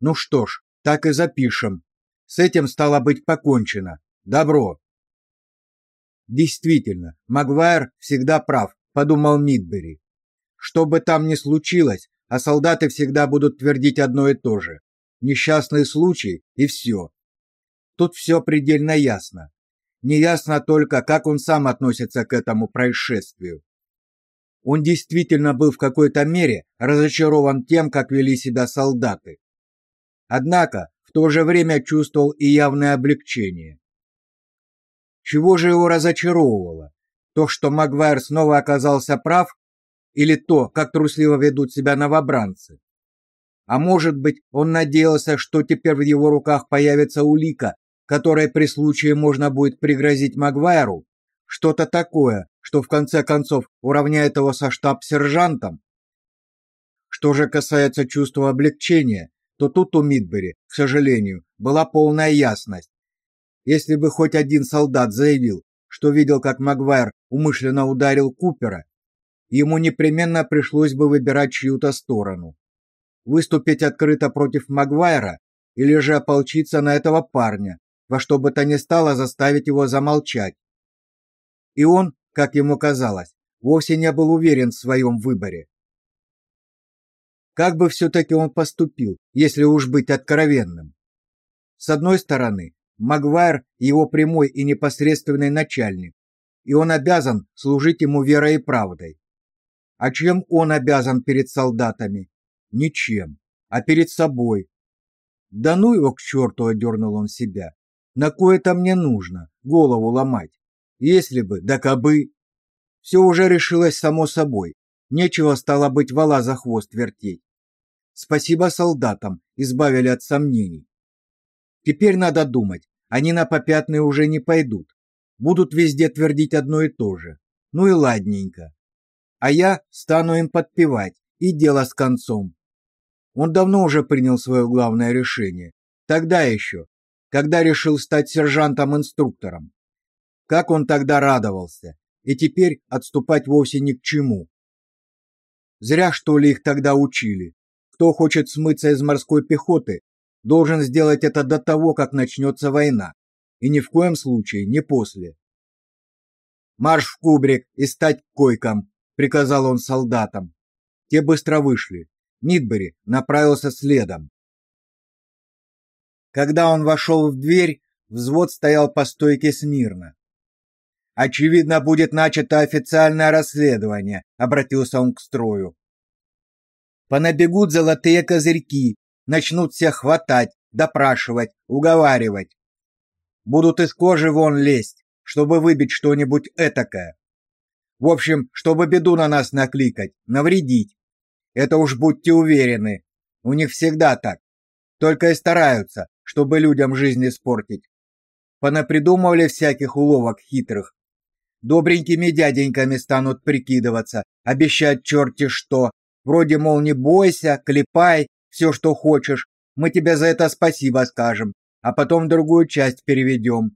Ну что ж, так и запишем. С этим стало быть покончено. Добро. Действительно, Магуайр всегда прав, подумал Мидбери. Что бы там ни случилось, а солдаты всегда будут твердить одно и то же. Несчастный случай и все. Тут все предельно ясно. Неясно только, как он сам относится к этому происшествию. Он действительно был в какой-то мере разочарован тем, как вели себя солдаты. Однако в то же время чувствовал и явное облегчение. Чего же его разочаровывало? То, что Магуайр снова оказался прав, или то, как трусливо ведут себя новобранцы? А может быть, он надеялся, что теперь в его руках появится улика, которой при случае можно будет пригрозить Магуайру? Что-то такое, что в конце концов уравняет его со штаб-сержантом? Что же касается чувства облегчения, то тут у Мидбери, к сожалению, была полная ясность. Если бы хоть один солдат заявил, что видел, как Магуайр умышленно ударил Купера, ему непременно пришлось бы выбирать чью-то сторону. Выступить открыто против Магуайра или же ополчиться на этого парня, во что бы то ни стало заставить его замолчать. И он, как ему казалось, вовсе не был уверен в своем выборе. Как бы все-таки он поступил, если уж быть откровенным? С одной стороны, Магуайр его прямой и непосредственный начальник, и он обязан служить ему верой и правдой. А чем он обязан перед солдатами? Ничем, а перед собой. Да ну его к черту, одернул он себя. На кое-то мне нужно голову ломать. Если бы, да кабы. Все уже решилось само собой. Нечего стало быть вала за хвост вертеть. Спасибо солдатам, избавили от сомнений. Теперь надо думать, они на попятные уже не пойдут. Будут везде твердить одно и то же. Ну и ладненько. А я стану им подпевать, и дело с концом. Он давно уже принял свое главное решение. Тогда еще, когда решил стать сержантом-инструктором. Как он тогда радовался. И теперь отступать вовсе ни к чему. Зря что ли их тогда учили. Кто хочет смыться из морской пехоты, должен сделать это до того, как начнется война, и ни в коем случае не после. Марш в кубрик и стать койкам, приказал он солдатам. Те быстро вышли. Мидбери направился следом. Когда он вошел в дверь, взвод стоял по стойке смирно. Очевидно, будет начато официальное расследование, обратился он к строю. Понабегут золотые козырьки, начнут всех хватать, допрашивать, уговаривать. Будут из кожи вон лезть, чтобы выбить что-нибудь этакое. В общем, чтобы беду на нас накликать, навредить. Это уж будьте уверены, у них всегда так. Только и стараются, чтобы людям жизнь испортить. Понапридумывали всяких уловок хитрых. Добренькими дяденьками станут прикидываться, обещать черти что. Вроде, мол, не бойся, клепай, все, что хочешь, мы тебе за это спасибо скажем, а потом другую часть переведем.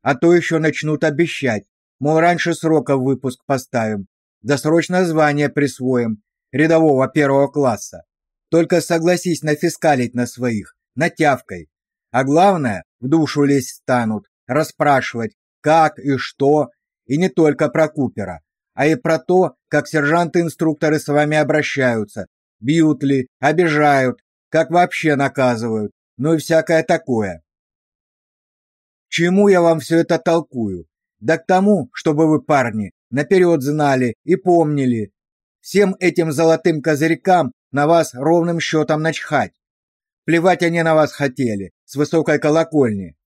А то еще начнут обещать, мол, раньше срока выпуск поставим, досрочное звание присвоим, рядового первого класса. Только согласись нафискалить на своих, натявкой. А главное, в душу лезть станут, расспрашивать, как и что, и не только про Купера, а и про то, как сержанты-инструкторы с вами обращаются, бьют ли, обижают, как вообще наказывают, ну и всякое такое. Чему я вам все это толкую? Да к тому, чтобы вы, парни, наперед знали и помнили. Всем этим золотым козырькам на вас ровным счетом начхать. Плевать они на вас хотели, с высокой колокольни.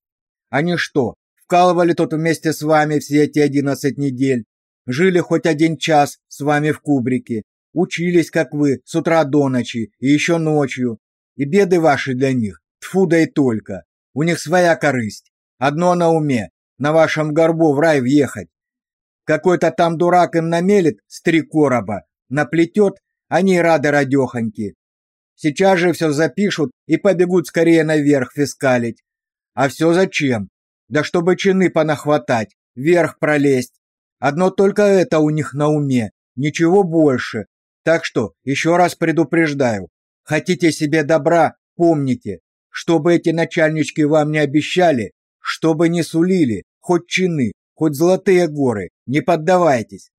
Они что, вкалывали тут вместе с вами все эти одиннадцать недель? Жили хоть один час с вами в кубрике, Учились, как вы, с утра до ночи и еще ночью. И беды ваши для них, тфу да и только. У них своя корысть. Одно на уме, на вашем горбу в рай въехать. Какой-то там дурак им намелет с три короба, наплетет, они рады радехоньки. Сейчас же все запишут и побегут скорее наверх фискалить. А все зачем? Да чтобы чины понахватать, вверх пролезть. Одно только это у них на уме, ничего больше. Так что еще раз предупреждаю, хотите себе добра, помните, чтобы эти начальнички вам не обещали, чтобы не сулили, хоть чины, хоть золотые горы, не поддавайтесь.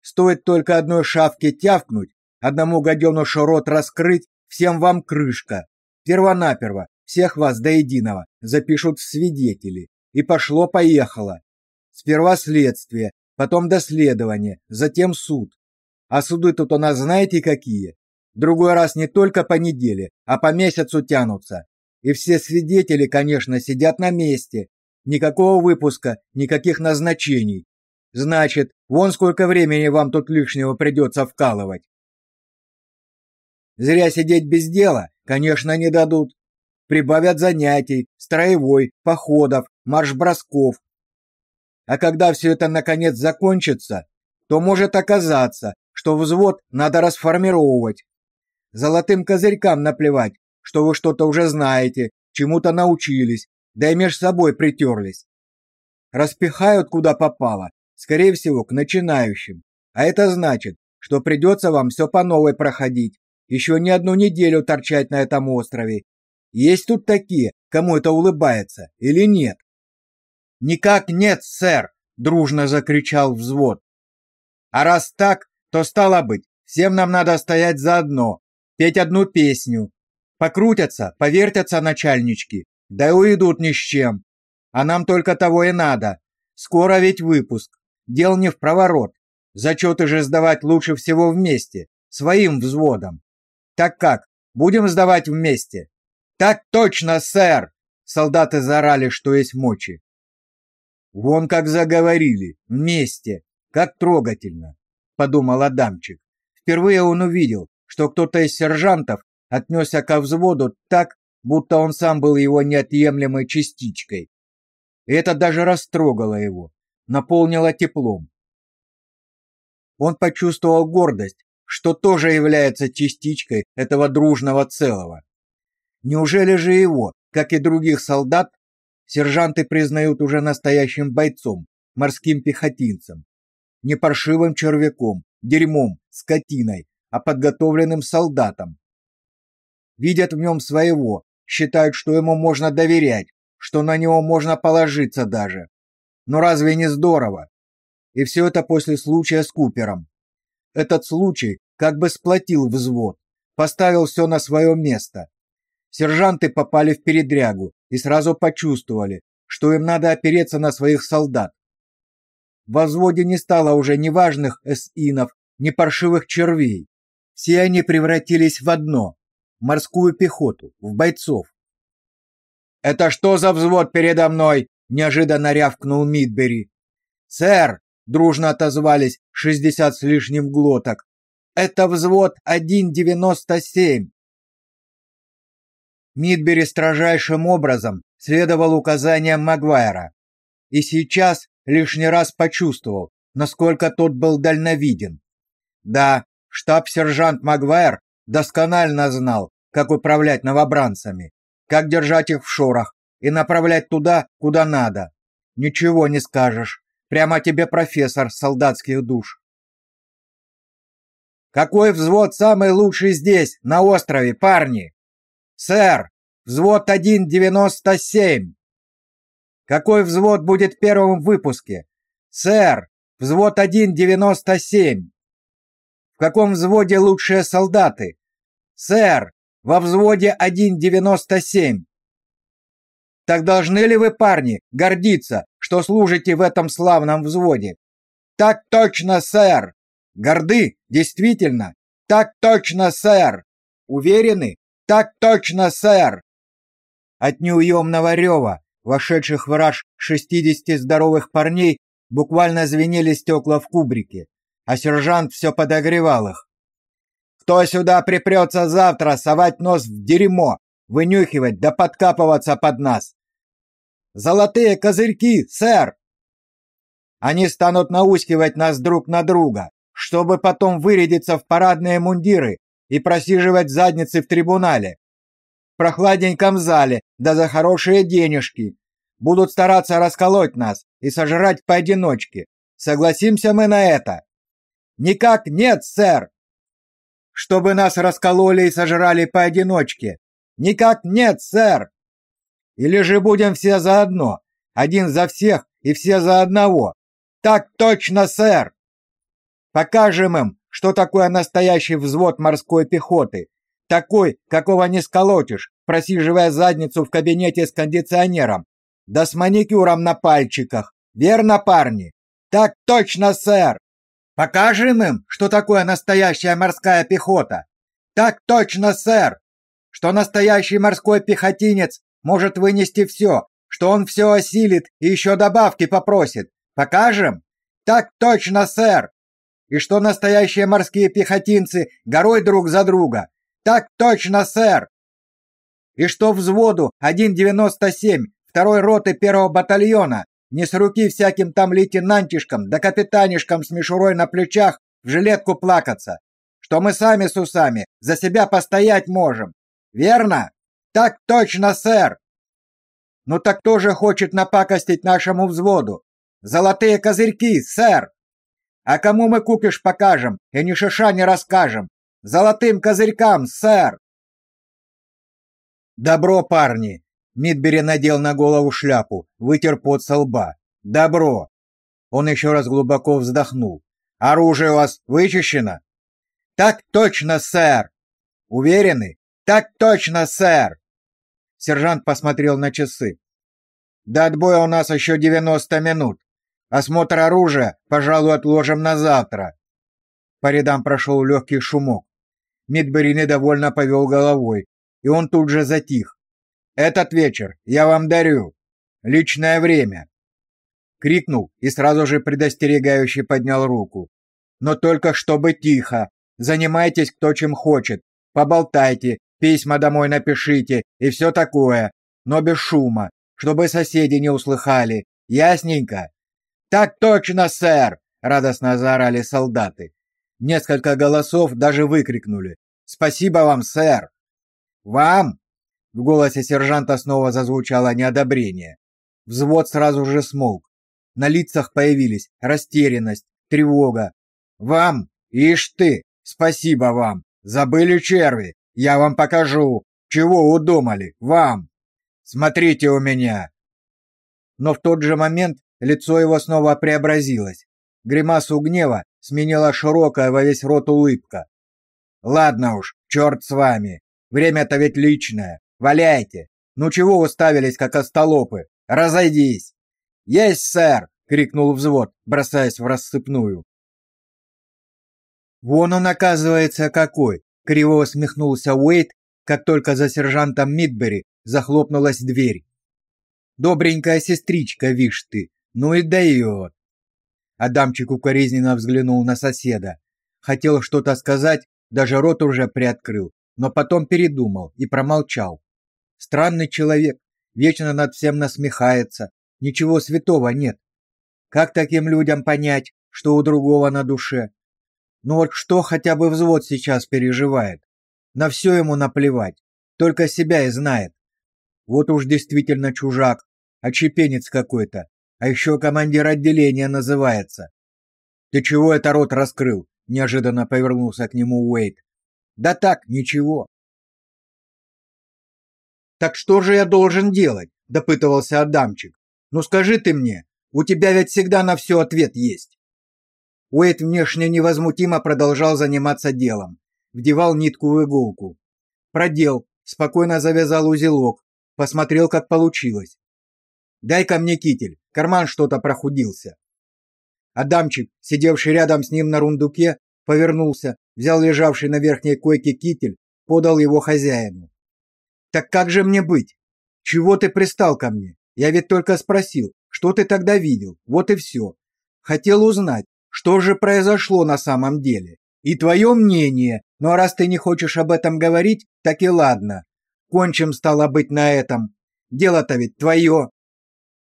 Стоит только одной шавке тявкнуть, одному гаденушу рот раскрыть, всем вам крышка. Первонаперво Всех вас до единого запишут в свидетели. И пошло-поехало. Сперва следствие, потом доследование, затем суд. А суды тут у нас знаете какие? Другой раз не только по неделе, а по месяцу тянутся. И все свидетели, конечно, сидят на месте. Никакого выпуска, никаких назначений. Значит, вон сколько времени вам тут лишнего придется вкалывать. Зря сидеть без дела, конечно, не дадут. Прибавят занятий, строевой, походов, марш-бросков. А когда все это наконец закончится, то может оказаться, что взвод надо расформировать. Золотым козырькам наплевать, что вы что-то уже знаете, чему-то научились, да и меж собой притерлись. Распихают куда попало, скорее всего, к начинающим. А это значит, что придется вам все по новой проходить, еще не одну неделю торчать на этом острове. Есть тут такие, кому это улыбается или нет? Никак нет, сэр, дружно закричал взвод. А раз так, то стало быть, всем нам надо стоять заодно, петь одну песню. Покрутятся, повертятся начальнички, да и уйдут ни с чем. А нам только того и надо. Скоро ведь выпуск. Дел не в проворот. Зачеты же сдавать лучше всего вместе, своим взводом. Так как, будем сдавать вместе? Так точно, сэр! Солдаты заорали, что есть мочи. Вон как заговорили, вместе, как трогательно, подумал Адамчик. Впервые он увидел, что кто-то из сержантов отнесся ко взводу так, будто он сам был его неотъемлемой частичкой. Это даже растрогало его, наполнило теплом. Он почувствовал гордость, что тоже является частичкой этого дружного целого. Неужели же его, как и других солдат, сержанты признают уже настоящим бойцом, морским пехотинцем, не паршивым червяком, дерьмом, скотиной, а подготовленным солдатом. Видят в нем своего, считают, что ему можно доверять, что на него можно положиться даже. Но разве не здорово? И все это после случая с Купером. Этот случай как бы сплотил взвод, поставил все на свое место. Сержанты попали в передрягу и сразу почувствовали, что им надо опереться на своих солдат. В взводе не стало уже ни важных эсинов, ни паршивых червей. Все они превратились в одно морскую пехоту, в бойцов. «Это что за взвод передо мной?» – неожиданно рявкнул Мидбери. «Сэр!» – дружно отозвались шестьдесят с лишним глоток. «Это взвод 197!» Мидбери строжайшим образом следовал указаниям Магуайра. И сейчас лишний раз почувствовал, насколько тот был дальновиден. Да, штаб-сержант Магуайр досконально знал, как управлять новобранцами, как держать их в шорах и направлять туда, куда надо. Ничего не скажешь. Прямо тебе профессор солдатских душ. Какой взвод самый лучший здесь, на острове, парни? Сэр, взвод 197. Какой взвод будет первым в выпуске? Сэр, взвод 197. В каком взводе лучшие солдаты? Сэр, во взводе 197. Так должны ли вы, парни, гордиться, что служите в этом славном взводе? Так точно, сэр. Горды, действительно. Так точно, сэр. Уверены? Так точно, сэр. От неуемного рева, вошедших в раж 60 здоровых парней, буквально звенели стекла в кубрике а сержант все подогревал их. «Кто сюда припрется завтра совать нос в дерьмо, вынюхивать да подкапываться под нас?» «Золотые козырьки, сэр!» Они станут наускивать нас друг на друга, чтобы потом вырядиться в парадные мундиры и просиживать задницы в трибунале. В прохладненьком зале, да за хорошие денежки. Будут стараться расколоть нас и сожрать поодиночке. Согласимся мы на это. Никак нет, сэр. Чтобы нас раскололи и сожрали поодиночке. Никак нет, сэр. Или же будем все заодно, один за всех и все за одного. Так точно, сэр. Покажем им, что такое настоящий взвод морской пехоты. Такой, какого не сколотишь, просиживая задницу в кабинете с кондиционером. Да с маникюром на пальчиках. Верно, парни? Так точно, сэр. Покажем им, что такое настоящая морская пехота. Так точно, сэр. Что настоящий морской пехотинец может вынести все, что он все осилит и еще добавки попросит. Покажем? Так точно, сэр. И что настоящие морские пехотинцы горой друг за друга. Так точно, сэр. И что взводу 1.97 второй роты первого батальона не с руки всяким там лейтенантишкам да капитанишкам с мишурой на плечах в жилетку плакаться, что мы сами с усами за себя постоять можем. Верно? Так точно, сэр. Ну так кто же хочет напакостить нашему взводу? Золотые козырьки, сэр. А кому мы кукиш покажем и ни шиша не расскажем? Золотым козырькам, сэр. Добро, парни. Мидбери надел на голову шляпу, вытер пот со лба. Добро. Он еще раз глубоко вздохнул. Оружие у вас вычищено? Так точно, сэр. Уверены? Так точно, сэр. Сержант посмотрел на часы. До отбоя у нас еще 90 минут. Осмотр оружия, пожалуй, отложим на завтра. По рядам прошел легкий шумок. Мидбери недовольно повел головой, и он тут же затих. Этот вечер я вам дарю личное время. Крикнул и сразу же предостерегающе поднял руку. Но только чтобы тихо. Занимайтесь кто чем хочет. Поболтайте, письма домой напишите и все такое, но без шума, чтобы соседи не услыхали. Ясненько? Так точно, сэр, радостно заорали солдаты. Несколько голосов даже выкрикнули: "Спасибо вам, сэр!" "Вам?" В голосе сержанта снова зазвучало неодобрение. Взвод сразу же смолк. На лицах появились растерянность, тревога. "Вам? Ишь ты! Спасибо вам! Забыли черви! Я вам покажу, чего удумали, вам. Смотрите у меня. Но в тот же момент лицо его снова преобразилось. Гримасу гнева сменила широкая во весь рот улыбка. Ладно уж, черт с вами. Время-то ведь личное. Валяйте. Ну чего уставились, как остолопы? Разойдись. Есть, сэр, крикнул взвод, бросаясь в рассыпную. Вон он оказывается какой. Криво усмехнулся Уэйт, как только за сержантом Мидбери захлопнулась дверь. Добренькая сестричка, вишь ты, ну и дает. Адамчик укоризненно взглянул на соседа. Хотел что-то сказать, даже рот уже приоткрыл, но потом передумал и промолчал. Странный человек, вечно над всем насмехается, ничего святого нет. Как таким людям понять, что у другого на душе? Ну вот что хотя бы взвод сейчас переживает? На все ему наплевать, только себя и знает. Вот уж действительно чужак, очепенец какой-то, а еще командир отделения называется. Ты чего это рот раскрыл? Неожиданно повернулся к нему Уэйт. Да так, ничего. Так что же я должен делать? допытывался Адамчик. Ну скажи ты мне, у тебя ведь всегда на все ответ есть. Уэйт внешне невозмутимо продолжал заниматься делом. Вдевал нитку в иголку. Продел, спокойно завязал узелок, посмотрел, как получилось. «Дай-ка мне китель, карман что-то прохудился». Адамчик, сидевший рядом с ним на рундуке, повернулся, взял лежавший на верхней койке китель, подал его хозяину. «Так как же мне быть? Чего ты пристал ко мне? Я ведь только спросил, что ты тогда видел, вот и все. Хотел узнать, что же произошло на самом деле? И твое мнение, но раз ты не хочешь об этом говорить, так и ладно. Кончим, стало быть, на этом. Дело-то ведь твое.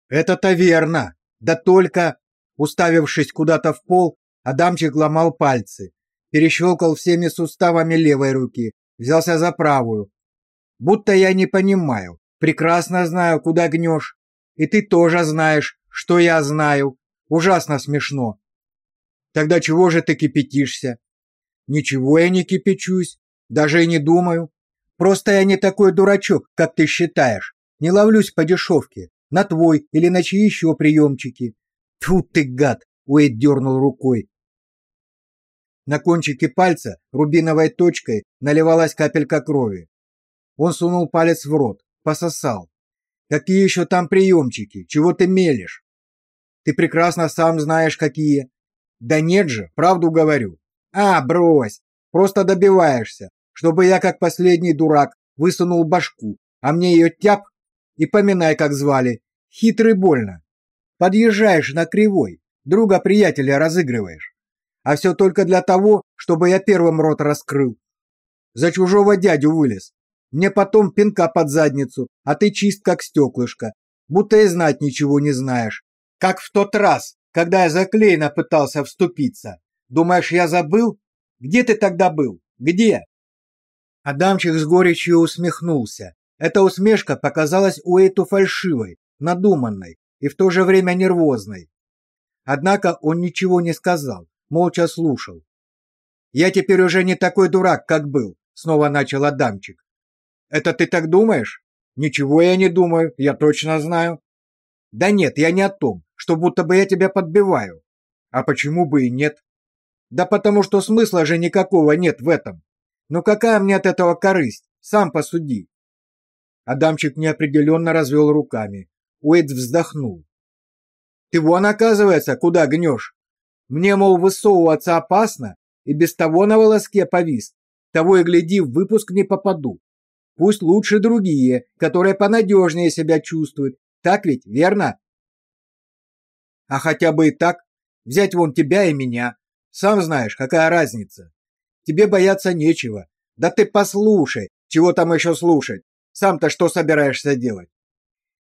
Это-то верно. Да только, уставившись куда-то в пол, Адамчик ломал пальцы, перещелкал всеми суставами левой руки, взялся за правую. Будто я не понимаю, прекрасно знаю, куда гнешь. И ты тоже знаешь, что я знаю. Ужасно смешно. Тогда чего же ты кипятишься? Ничего я не кипячусь, даже и не думаю. Просто я не такой дурачок, как ты считаешь. Не ловлюсь по дешевке, на твой или на чьи еще приемчики. Тьфу ты, гад, Уэйд дернул рукой. На кончике пальца рубиновой точкой наливалась капелька крови. Он сунул палец в рот, пососал. Какие еще там приемчики? Чего ты мелешь? Ты прекрасно сам знаешь, какие. Да нет же, правду говорю. А, брось. Просто добиваешься, чтобы я как последний дурак высунул башку, а мне ее тяп и поминай, как звали. Хитрый больно. Подъезжаешь на кривой, друга-приятеля разыгрываешь. А все только для того, чтобы я первым рот раскрыл. За чужого дядю вылез. Мне потом пинка под задницу, а ты чист как стеклышко, будто и знать ничего не знаешь. Как в тот раз, когда я за пытался вступиться. Думаешь, я забыл? Где ты тогда был? Где? Адамчик с горечью усмехнулся. Эта усмешка показалась Уэйту фальшивой, надуманной и в то же время нервозной. Однако он ничего не сказал, молча слушал. «Я теперь уже не такой дурак, как был», — снова начал Адамчик. «Это ты так думаешь?» «Ничего я не думаю, я точно знаю». «Да нет, я не о том, что будто бы я тебя подбиваю». «А почему бы и нет?» «Да потому что смысла же никакого нет в этом. Ну какая мне от этого корысть? Сам посуди». Адамчик неопределенно развел руками. Уэйд вздохнул. «Ты вон, оказывается, куда гнешь? Мне, мол, высовываться опасно, и без того на волоске повис. Того и гляди, в выпуск не попаду. Пусть лучше другие, которые понадежнее себя чувствуют. Так ведь, верно? А хотя бы и так. Взять вон тебя и меня. Сам знаешь, какая разница. Тебе бояться нечего. Да ты послушай, чего там еще слушать. Сам-то что собираешься делать?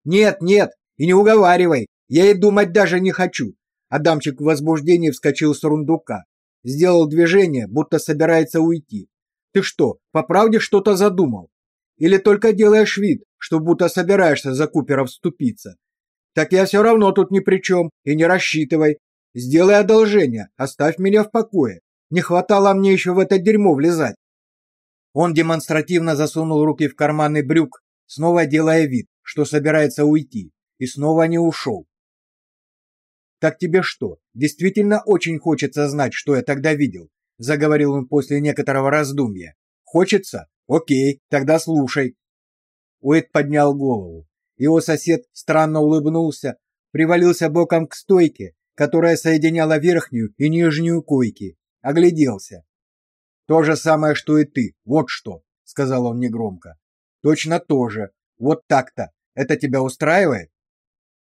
Нет, нет, и не уговаривай. Я и думать даже не хочу. Адамчик в возбуждении вскочил с рундука. Сделал движение, будто собирается уйти. Ты что, по правде что-то задумал? Или только делаешь вид, что будто собираешься за Купера вступиться? Так я все равно тут ни при чем, и не рассчитывай. Сделай одолжение, оставь меня в покое. Не хватало мне еще в это дерьмо влезать. Он демонстративно засунул руки в карманы брюк, снова делая вид, что собирается уйти, и снова не ушел. Так тебе что, действительно очень хочется знать, что я тогда видел? заговорил он после некоторого раздумья. Хочется? О'кей, тогда слушай. Уэйд поднял голову. Его сосед странно улыбнулся, привалился боком к стойке, которая соединяла верхнюю и нижнюю койки, огляделся. То же самое, что и ты. Вот что, сказал он негромко. Точно то же. Вот так-то. Это тебя устраивает?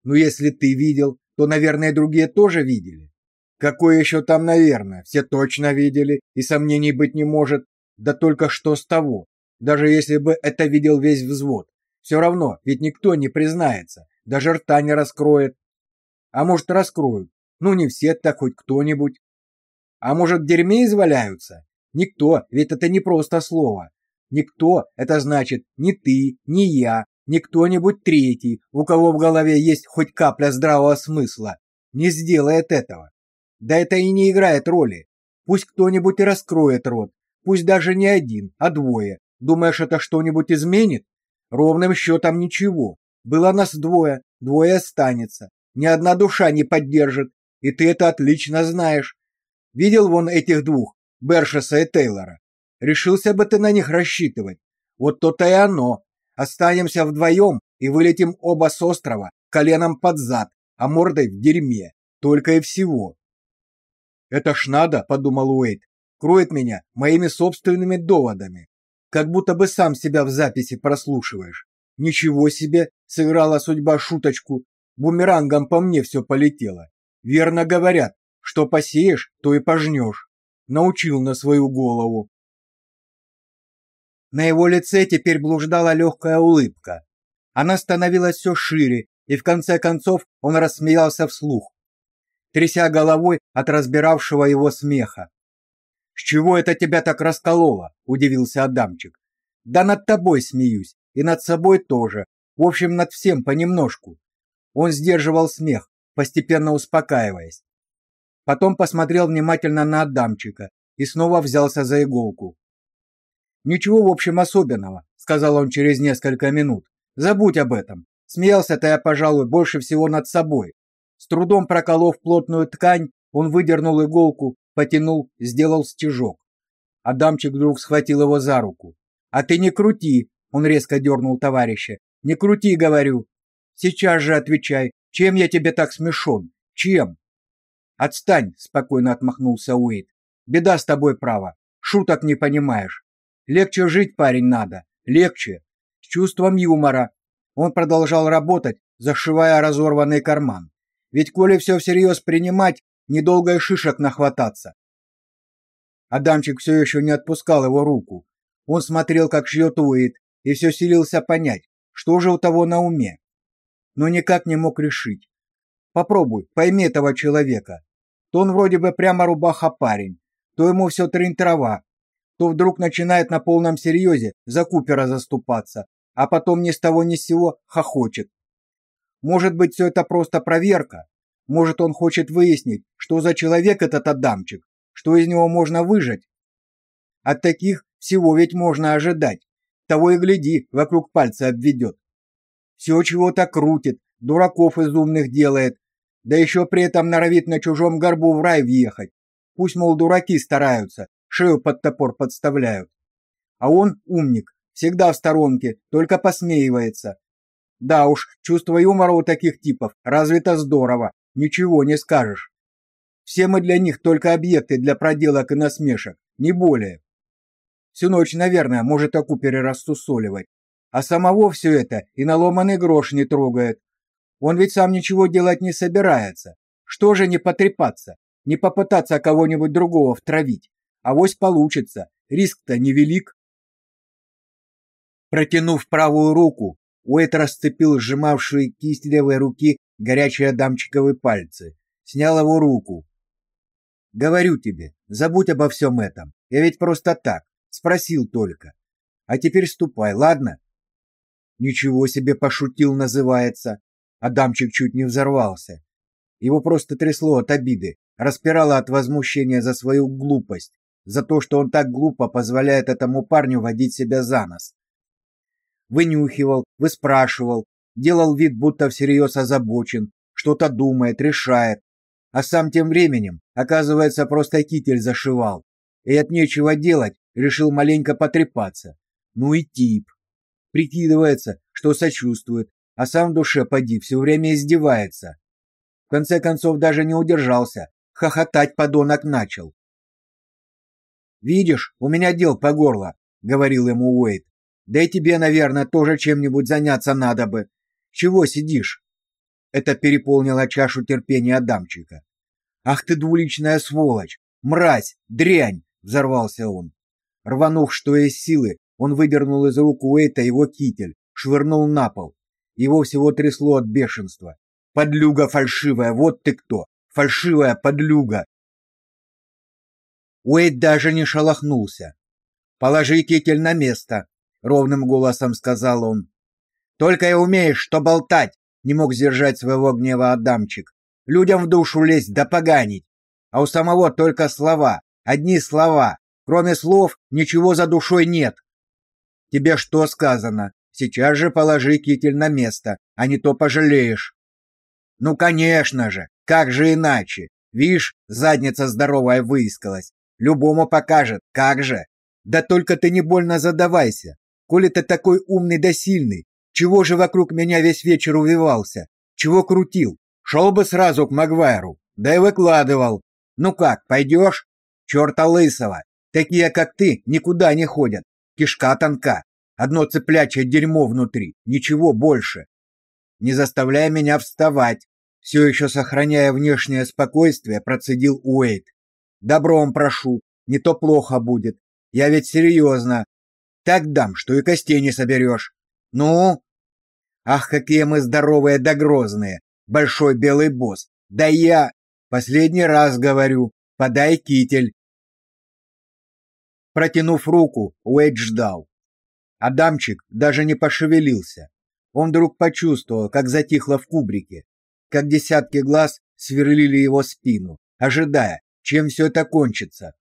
Ну, если ты видел, то, наверное, другие тоже видели. Какое еще там, наверное? Все точно видели, и сомнений быть не может. Да только что с того? Даже если бы это видел весь взвод. Все равно, ведь никто не признается, даже рта не раскроет. А может, раскроют. Ну, не все, так хоть кто-нибудь. А может, в дерьме изваляются? Никто, ведь это не просто слово. Никто это значит ни ты, ни я, ни кто-нибудь третий, у кого в голове есть хоть капля здравого смысла, не сделает этого. Да это и не играет роли. Пусть кто-нибудь и раскроет рот, пусть даже не один, а двое. Думаешь, это что-нибудь изменит? Ровным счетом ничего. Было нас двое, двое останется. Ни одна душа не поддержит, и ты это отлично знаешь. Видел вон этих двух, Бершеса и Тейлора? Решился бы ты на них рассчитывать. Вот то-то и оно. Останемся вдвоем и вылетим оба с острова коленом под зад, а мордой в дерьме. Только и всего. Это ж надо, подумал Уэйт, кроет меня моими собственными доводами. Как будто бы сам себя в записи прослушиваешь. Ничего себе, сыграла судьба шуточку. Бумерангом по мне все полетело. Верно говорят, что посеешь, то и пожнешь. Научил на свою голову. На его лице теперь блуждала легкая улыбка. Она становилась все шире, и в конце концов он рассмеялся вслух, тряся головой от разбиравшего его смеха. «С чего это тебя так раскололо?» – удивился Адамчик. «Да над тобой смеюсь, и над собой тоже. В общем, над всем понемножку». Он сдерживал смех, постепенно успокаиваясь. Потом посмотрел внимательно на Адамчика и снова взялся за иголку. Ничего в общем особенного, сказал он через несколько минут. Забудь об этом. Смеялся-то я, пожалуй, больше всего над собой. С трудом проколов плотную ткань, он выдернул иголку потянул, сделал стежок. Адамчик вдруг схватил его за руку. «А ты не крути!» — он резко дернул товарища. «Не крути, говорю! Сейчас же отвечай, чем я тебе так смешон? Чем?» «Отстань!» — спокойно отмахнулся Уэйд. «Беда с тобой, право. Шуток не понимаешь. Легче жить, парень, надо. Легче. С чувством юмора». Он продолжал работать, зашивая разорванный карман. Ведь коли все всерьез принимать, недолго и шишек нахвататься. Адамчик все еще не отпускал его руку. Он смотрел, как шьет Уэйд, и все силился понять, что же у того на уме. Но никак не мог решить. Попробуй, пойми этого человека. То он вроде бы прямо рубаха парень, то ему все трын-трава, то вдруг начинает на полном серьезе за Купера заступаться, а потом ни с того ни с сего хохочет. Может быть, все это просто проверка? Может, он хочет выяснить, что за человек этот Адамчик, что из него можно выжать? От таких всего ведь можно ожидать. Того и гляди, вокруг пальца обведет. Все чего-то крутит, дураков из умных делает, да еще при этом норовит на чужом горбу в рай въехать. Пусть, мол, дураки стараются, шею под топор подставляют. А он, умник, всегда в сторонке, только посмеивается, да уж, чувство юмора у таких типов развито здорово, ничего не скажешь. Все мы для них только объекты для проделок и насмешек, не более. Всю ночь, наверное, может о Купере а самого все это и наломанный грош не трогает. Он ведь сам ничего делать не собирается. Что же не потрепаться, не попытаться кого-нибудь другого втравить? А вось получится, риск-то невелик. Протянув правую руку, Уэйт расцепил сжимавшие кисть левой руки горячие дамчиковые пальцы, снял его руку. «Говорю тебе, забудь обо всем этом. Я ведь просто так, спросил только. А теперь ступай, ладно?» «Ничего себе пошутил, называется». Адамчик чуть не взорвался. Его просто трясло от обиды, распирало от возмущения за свою глупость, за то, что он так глупо позволяет этому парню водить себя за нос вынюхивал, выспрашивал, делал вид, будто всерьез озабочен, что-то думает, решает, а сам тем временем, оказывается, просто китель зашивал. И от нечего делать решил маленько потрепаться. Ну и тип. Прикидывается, что сочувствует, а сам в душе поди все время издевается. В конце концов даже не удержался, хохотать подонок начал. «Видишь, у меня дел по горло», — говорил ему Уэйд. Да и тебе, наверное, тоже чем-нибудь заняться надо бы. Чего сидишь? Это переполнило чашу терпения Адамчика. Ах ты двуличная сволочь, мразь, дрянь, взорвался он. Рванув что из силы, он выдернул из рук Уэйта его китель, швырнул на пол. Его всего трясло от бешенства. Подлюга фальшивая, вот ты кто! Фальшивая подлюга! Уэйт даже не шелохнулся. Положи китель на место, ровным голосом сказал он. Только и умеешь что болтать, не мог сдержать своего гнева Адамчик. Людям в душу лезть да поганить. А у самого только слова, одни слова. Кроме слов ничего за душой нет. Тебе что сказано? Сейчас же положи китель на место, а не то пожалеешь. Ну, конечно же, как же иначе? Вишь, задница здоровая выискалась. Любому покажет, как же. Да только ты не больно задавайся. Коли ты такой умный да сильный, чего же вокруг меня весь вечер увивался? Чего крутил? Шел бы сразу к Магвайру, да и выкладывал. Ну как, пойдешь? Черта лысого. Такие, как ты, никуда не ходят. Кишка тонка. Одно цыплячье дерьмо внутри, ничего больше. Не заставляй меня вставать. Все еще сохраняя внешнее спокойствие, процедил Уэйт. Добром прошу, не то плохо будет. Я ведь серьезно. Так дам, что и костей не соберешь. Ну? Ах, какие мы здоровые да грозные. Большой белый босс. Да я... Последний раз говорю. Подай китель. Протянув руку, Уэйд ждал. Адамчик даже не пошевелился. Он вдруг почувствовал, как затихло в кубрике, как десятки глаз сверлили его спину, ожидая, чем все это кончится.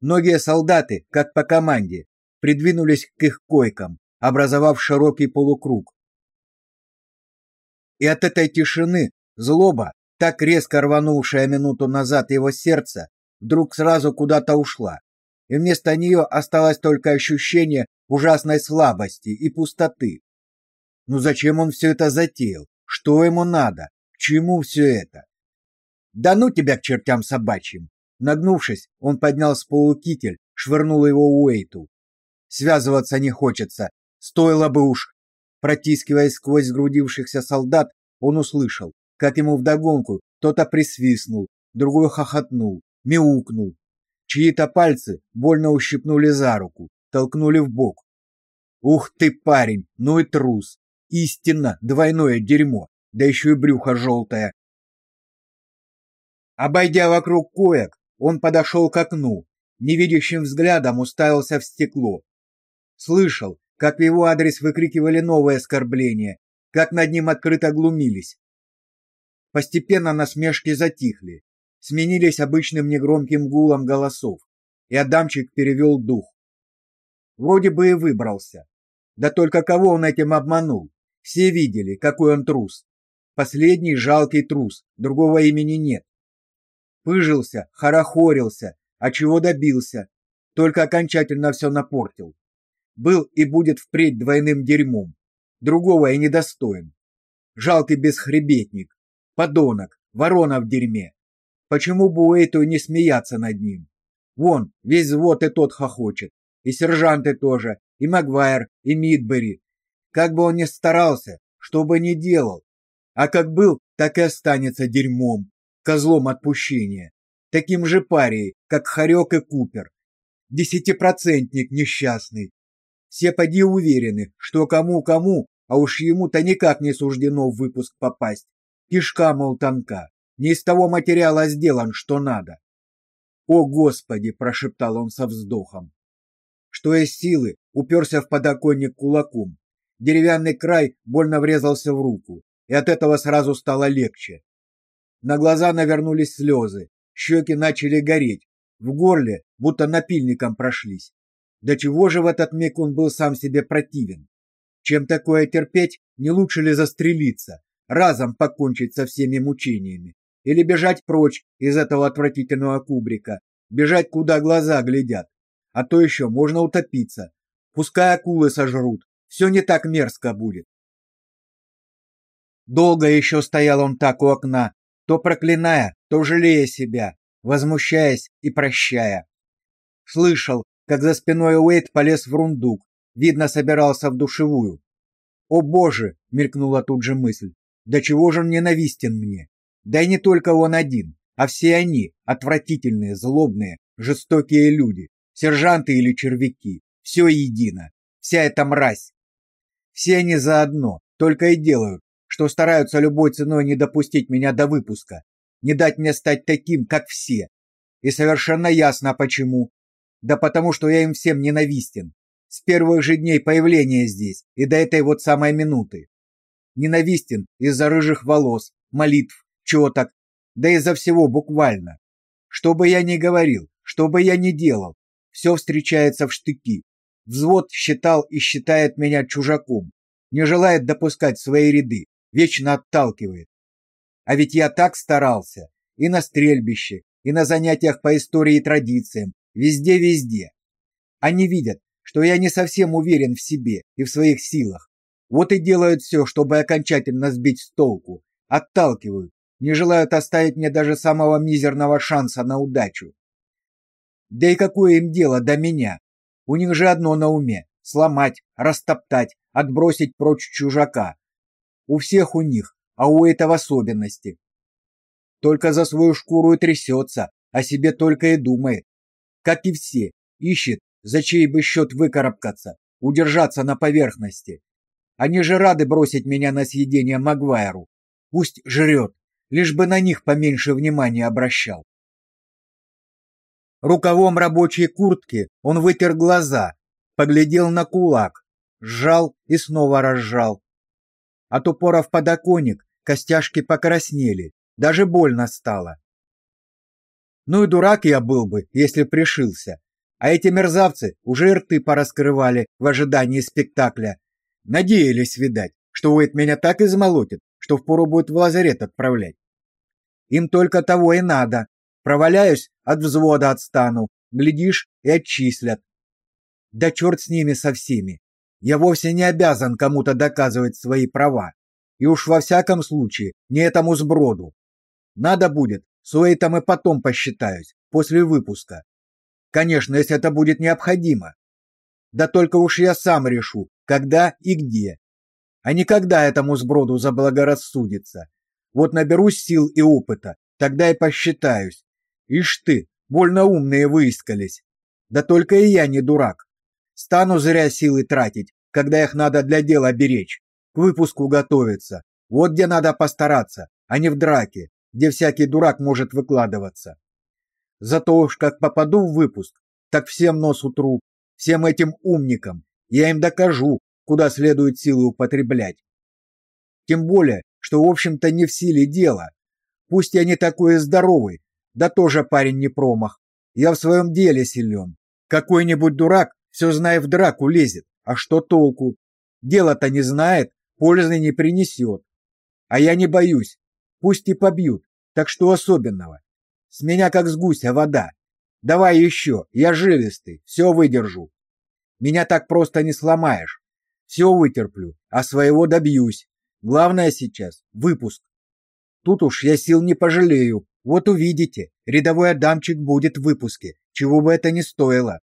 Многие солдаты, как по команде, придвинулись к их койкам, образовав широкий полукруг. И от этой тишины злоба, так резко рванувшая минуту назад его сердце, вдруг сразу куда-то ушла, и вместо нее осталось только ощущение ужасной слабости и пустоты. Ну зачем он все это затеял? Что ему надо? К чему все это? Да ну тебя к чертям собачьим. Нагнувшись, он поднял с полу китель, швырнул его Уэйту. Связываться не хочется. Стоило бы уж. Протискиваясь сквозь сгрудившихся солдат, он услышал, как ему вдогонку кто-то присвистнул, другой хохотнул, мяукнул. Чьи-то пальцы больно ущипнули за руку, толкнули в бок. Ух ты, парень, ну и трус. Истинно двойное дерьмо, да еще и брюхо желтое. Обойдя вокруг коек, он подошел к окну, невидящим взглядом уставился в стекло. Слышал, как в его адрес выкрикивали новые оскорбления, как над ним открыто глумились. Постепенно насмешки затихли, сменились обычным негромким гулом голосов, и Адамчик перевел дух. Вроде бы и выбрался. Да только кого он этим обманул? Все видели, какой он трус. Последний жалкий трус, другого имени нет. Пыжился, хорохорился, а чего добился? Только окончательно все напортил. Был и будет впредь двойным дерьмом. Другого и недостоин. Жалкий бесхребетник, подонок, ворона в дерьме. Почему бы Уэйту не смеяться над ним? Вон, весь взвод и тот хохочет. И сержанты тоже, и Магуайр, и Мидбери. Как бы он ни старался, что бы ни делал. А как был, так и останется дерьмом козлом отпущения, таким же парией, как Харек и Купер. Десятипроцентник несчастный. Все поди уверены, что кому-кому, а уж ему-то никак не суждено в выпуск попасть. Кишка, мол, тонка. Не из того материала сделан, что надо. «О, Господи!» – прошептал он со вздохом. Что из силы, уперся в подоконник кулаком. Деревянный край больно врезался в руку, и от этого сразу стало легче. На глаза навернулись слезы, щеки начали гореть, в горле будто напильником прошлись. До чего же в этот миг он был сам себе противен? Чем такое терпеть, не лучше ли застрелиться, разом покончить со всеми мучениями? Или бежать прочь из этого отвратительного кубрика, бежать куда глаза глядят? А то еще можно утопиться. Пускай акулы сожрут, все не так мерзко будет. Долго еще стоял он так у окна, то проклиная, то жалея себя, возмущаясь и прощая. Слышал, как за спиной Уэйт полез в рундук, видно, собирался в душевую. «О боже!» — мелькнула тут же мысль. «Да чего же он ненавистен мне? Да и не только он один, а все они, отвратительные, злобные, жестокие люди, сержанты или червяки, все едино, вся эта мразь. Все они заодно, только и делают, что стараются любой ценой не допустить меня до выпуска, не дать мне стать таким, как все. И совершенно ясно почему. Да потому что я им всем ненавистен. С первых же дней появления здесь и до этой вот самой минуты. Ненавистен из-за рыжих волос, молитв, четок, да из-за всего буквально. Что бы я ни говорил, что бы я ни делал, все встречается в штыки. Взвод считал и считает меня чужаком, не желает допускать свои ряды, вечно отталкивает. А ведь я так старался и на стрельбище, и на занятиях по истории и традициям, везде-везде. Они видят, что я не совсем уверен в себе и в своих силах. Вот и делают все, чтобы окончательно сбить с толку, отталкивают, не желают оставить мне даже самого мизерного шанса на удачу. Да и какое им дело до меня? У них же одно на уме — сломать, растоптать, отбросить прочь чужака, у всех у них, а у этого особенности. Только за свою шкуру и трясется, о себе только и думает. Как и все, ищет, за чей бы счет выкарабкаться, удержаться на поверхности. Они же рады бросить меня на съедение Магуайру. Пусть жрет, лишь бы на них поменьше внимания обращал. Рукавом рабочей куртки он вытер глаза, поглядел на кулак, сжал и снова разжал. От упора в подоконник костяшки покраснели, даже больно стало. Ну и дурак я был бы, если пришился. А эти мерзавцы уже рты пораскрывали в ожидании спектакля. Надеялись, видать, что Уэйт меня так измолотит, что впору будет в лазарет отправлять. Им только того и надо. Проваляюсь, от взвода отстану. Глядишь, и отчислят. Да черт с ними со всеми. Я вовсе не обязан кому-то доказывать свои права. И уж во всяком случае не этому сброду. Надо будет, с Уэйтом и потом посчитаюсь, после выпуска. Конечно, если это будет необходимо. Да только уж я сам решу, когда и где. А не когда этому сброду заблагорассудится. Вот наберусь сил и опыта, тогда и посчитаюсь. Ишь ты, больно умные выискались. Да только и я не дурак. Стану зря силы тратить, когда их надо для дела беречь, к выпуску готовиться. Вот где надо постараться, а не в драке, где всякий дурак может выкладываться. Зато уж как попаду в выпуск, так всем нос утру, всем этим умникам. Я им докажу, куда следует силы употреблять. Тем более, что в общем-то не в силе дело. Пусть я не такой здоровый, да тоже парень не промах. Я в своем деле силен. Какой-нибудь дурак все зная в драку лезет. А что толку? Дело-то не знает, пользы не принесет. А я не боюсь. Пусть и побьют. Так что особенного? С меня как с гуся вода. Давай еще, я жилистый, все выдержу. Меня так просто не сломаешь. Все вытерплю, а своего добьюсь. Главное сейчас — выпуск. Тут уж я сил не пожалею. Вот увидите, рядовой Адамчик будет в выпуске, чего бы это ни стоило.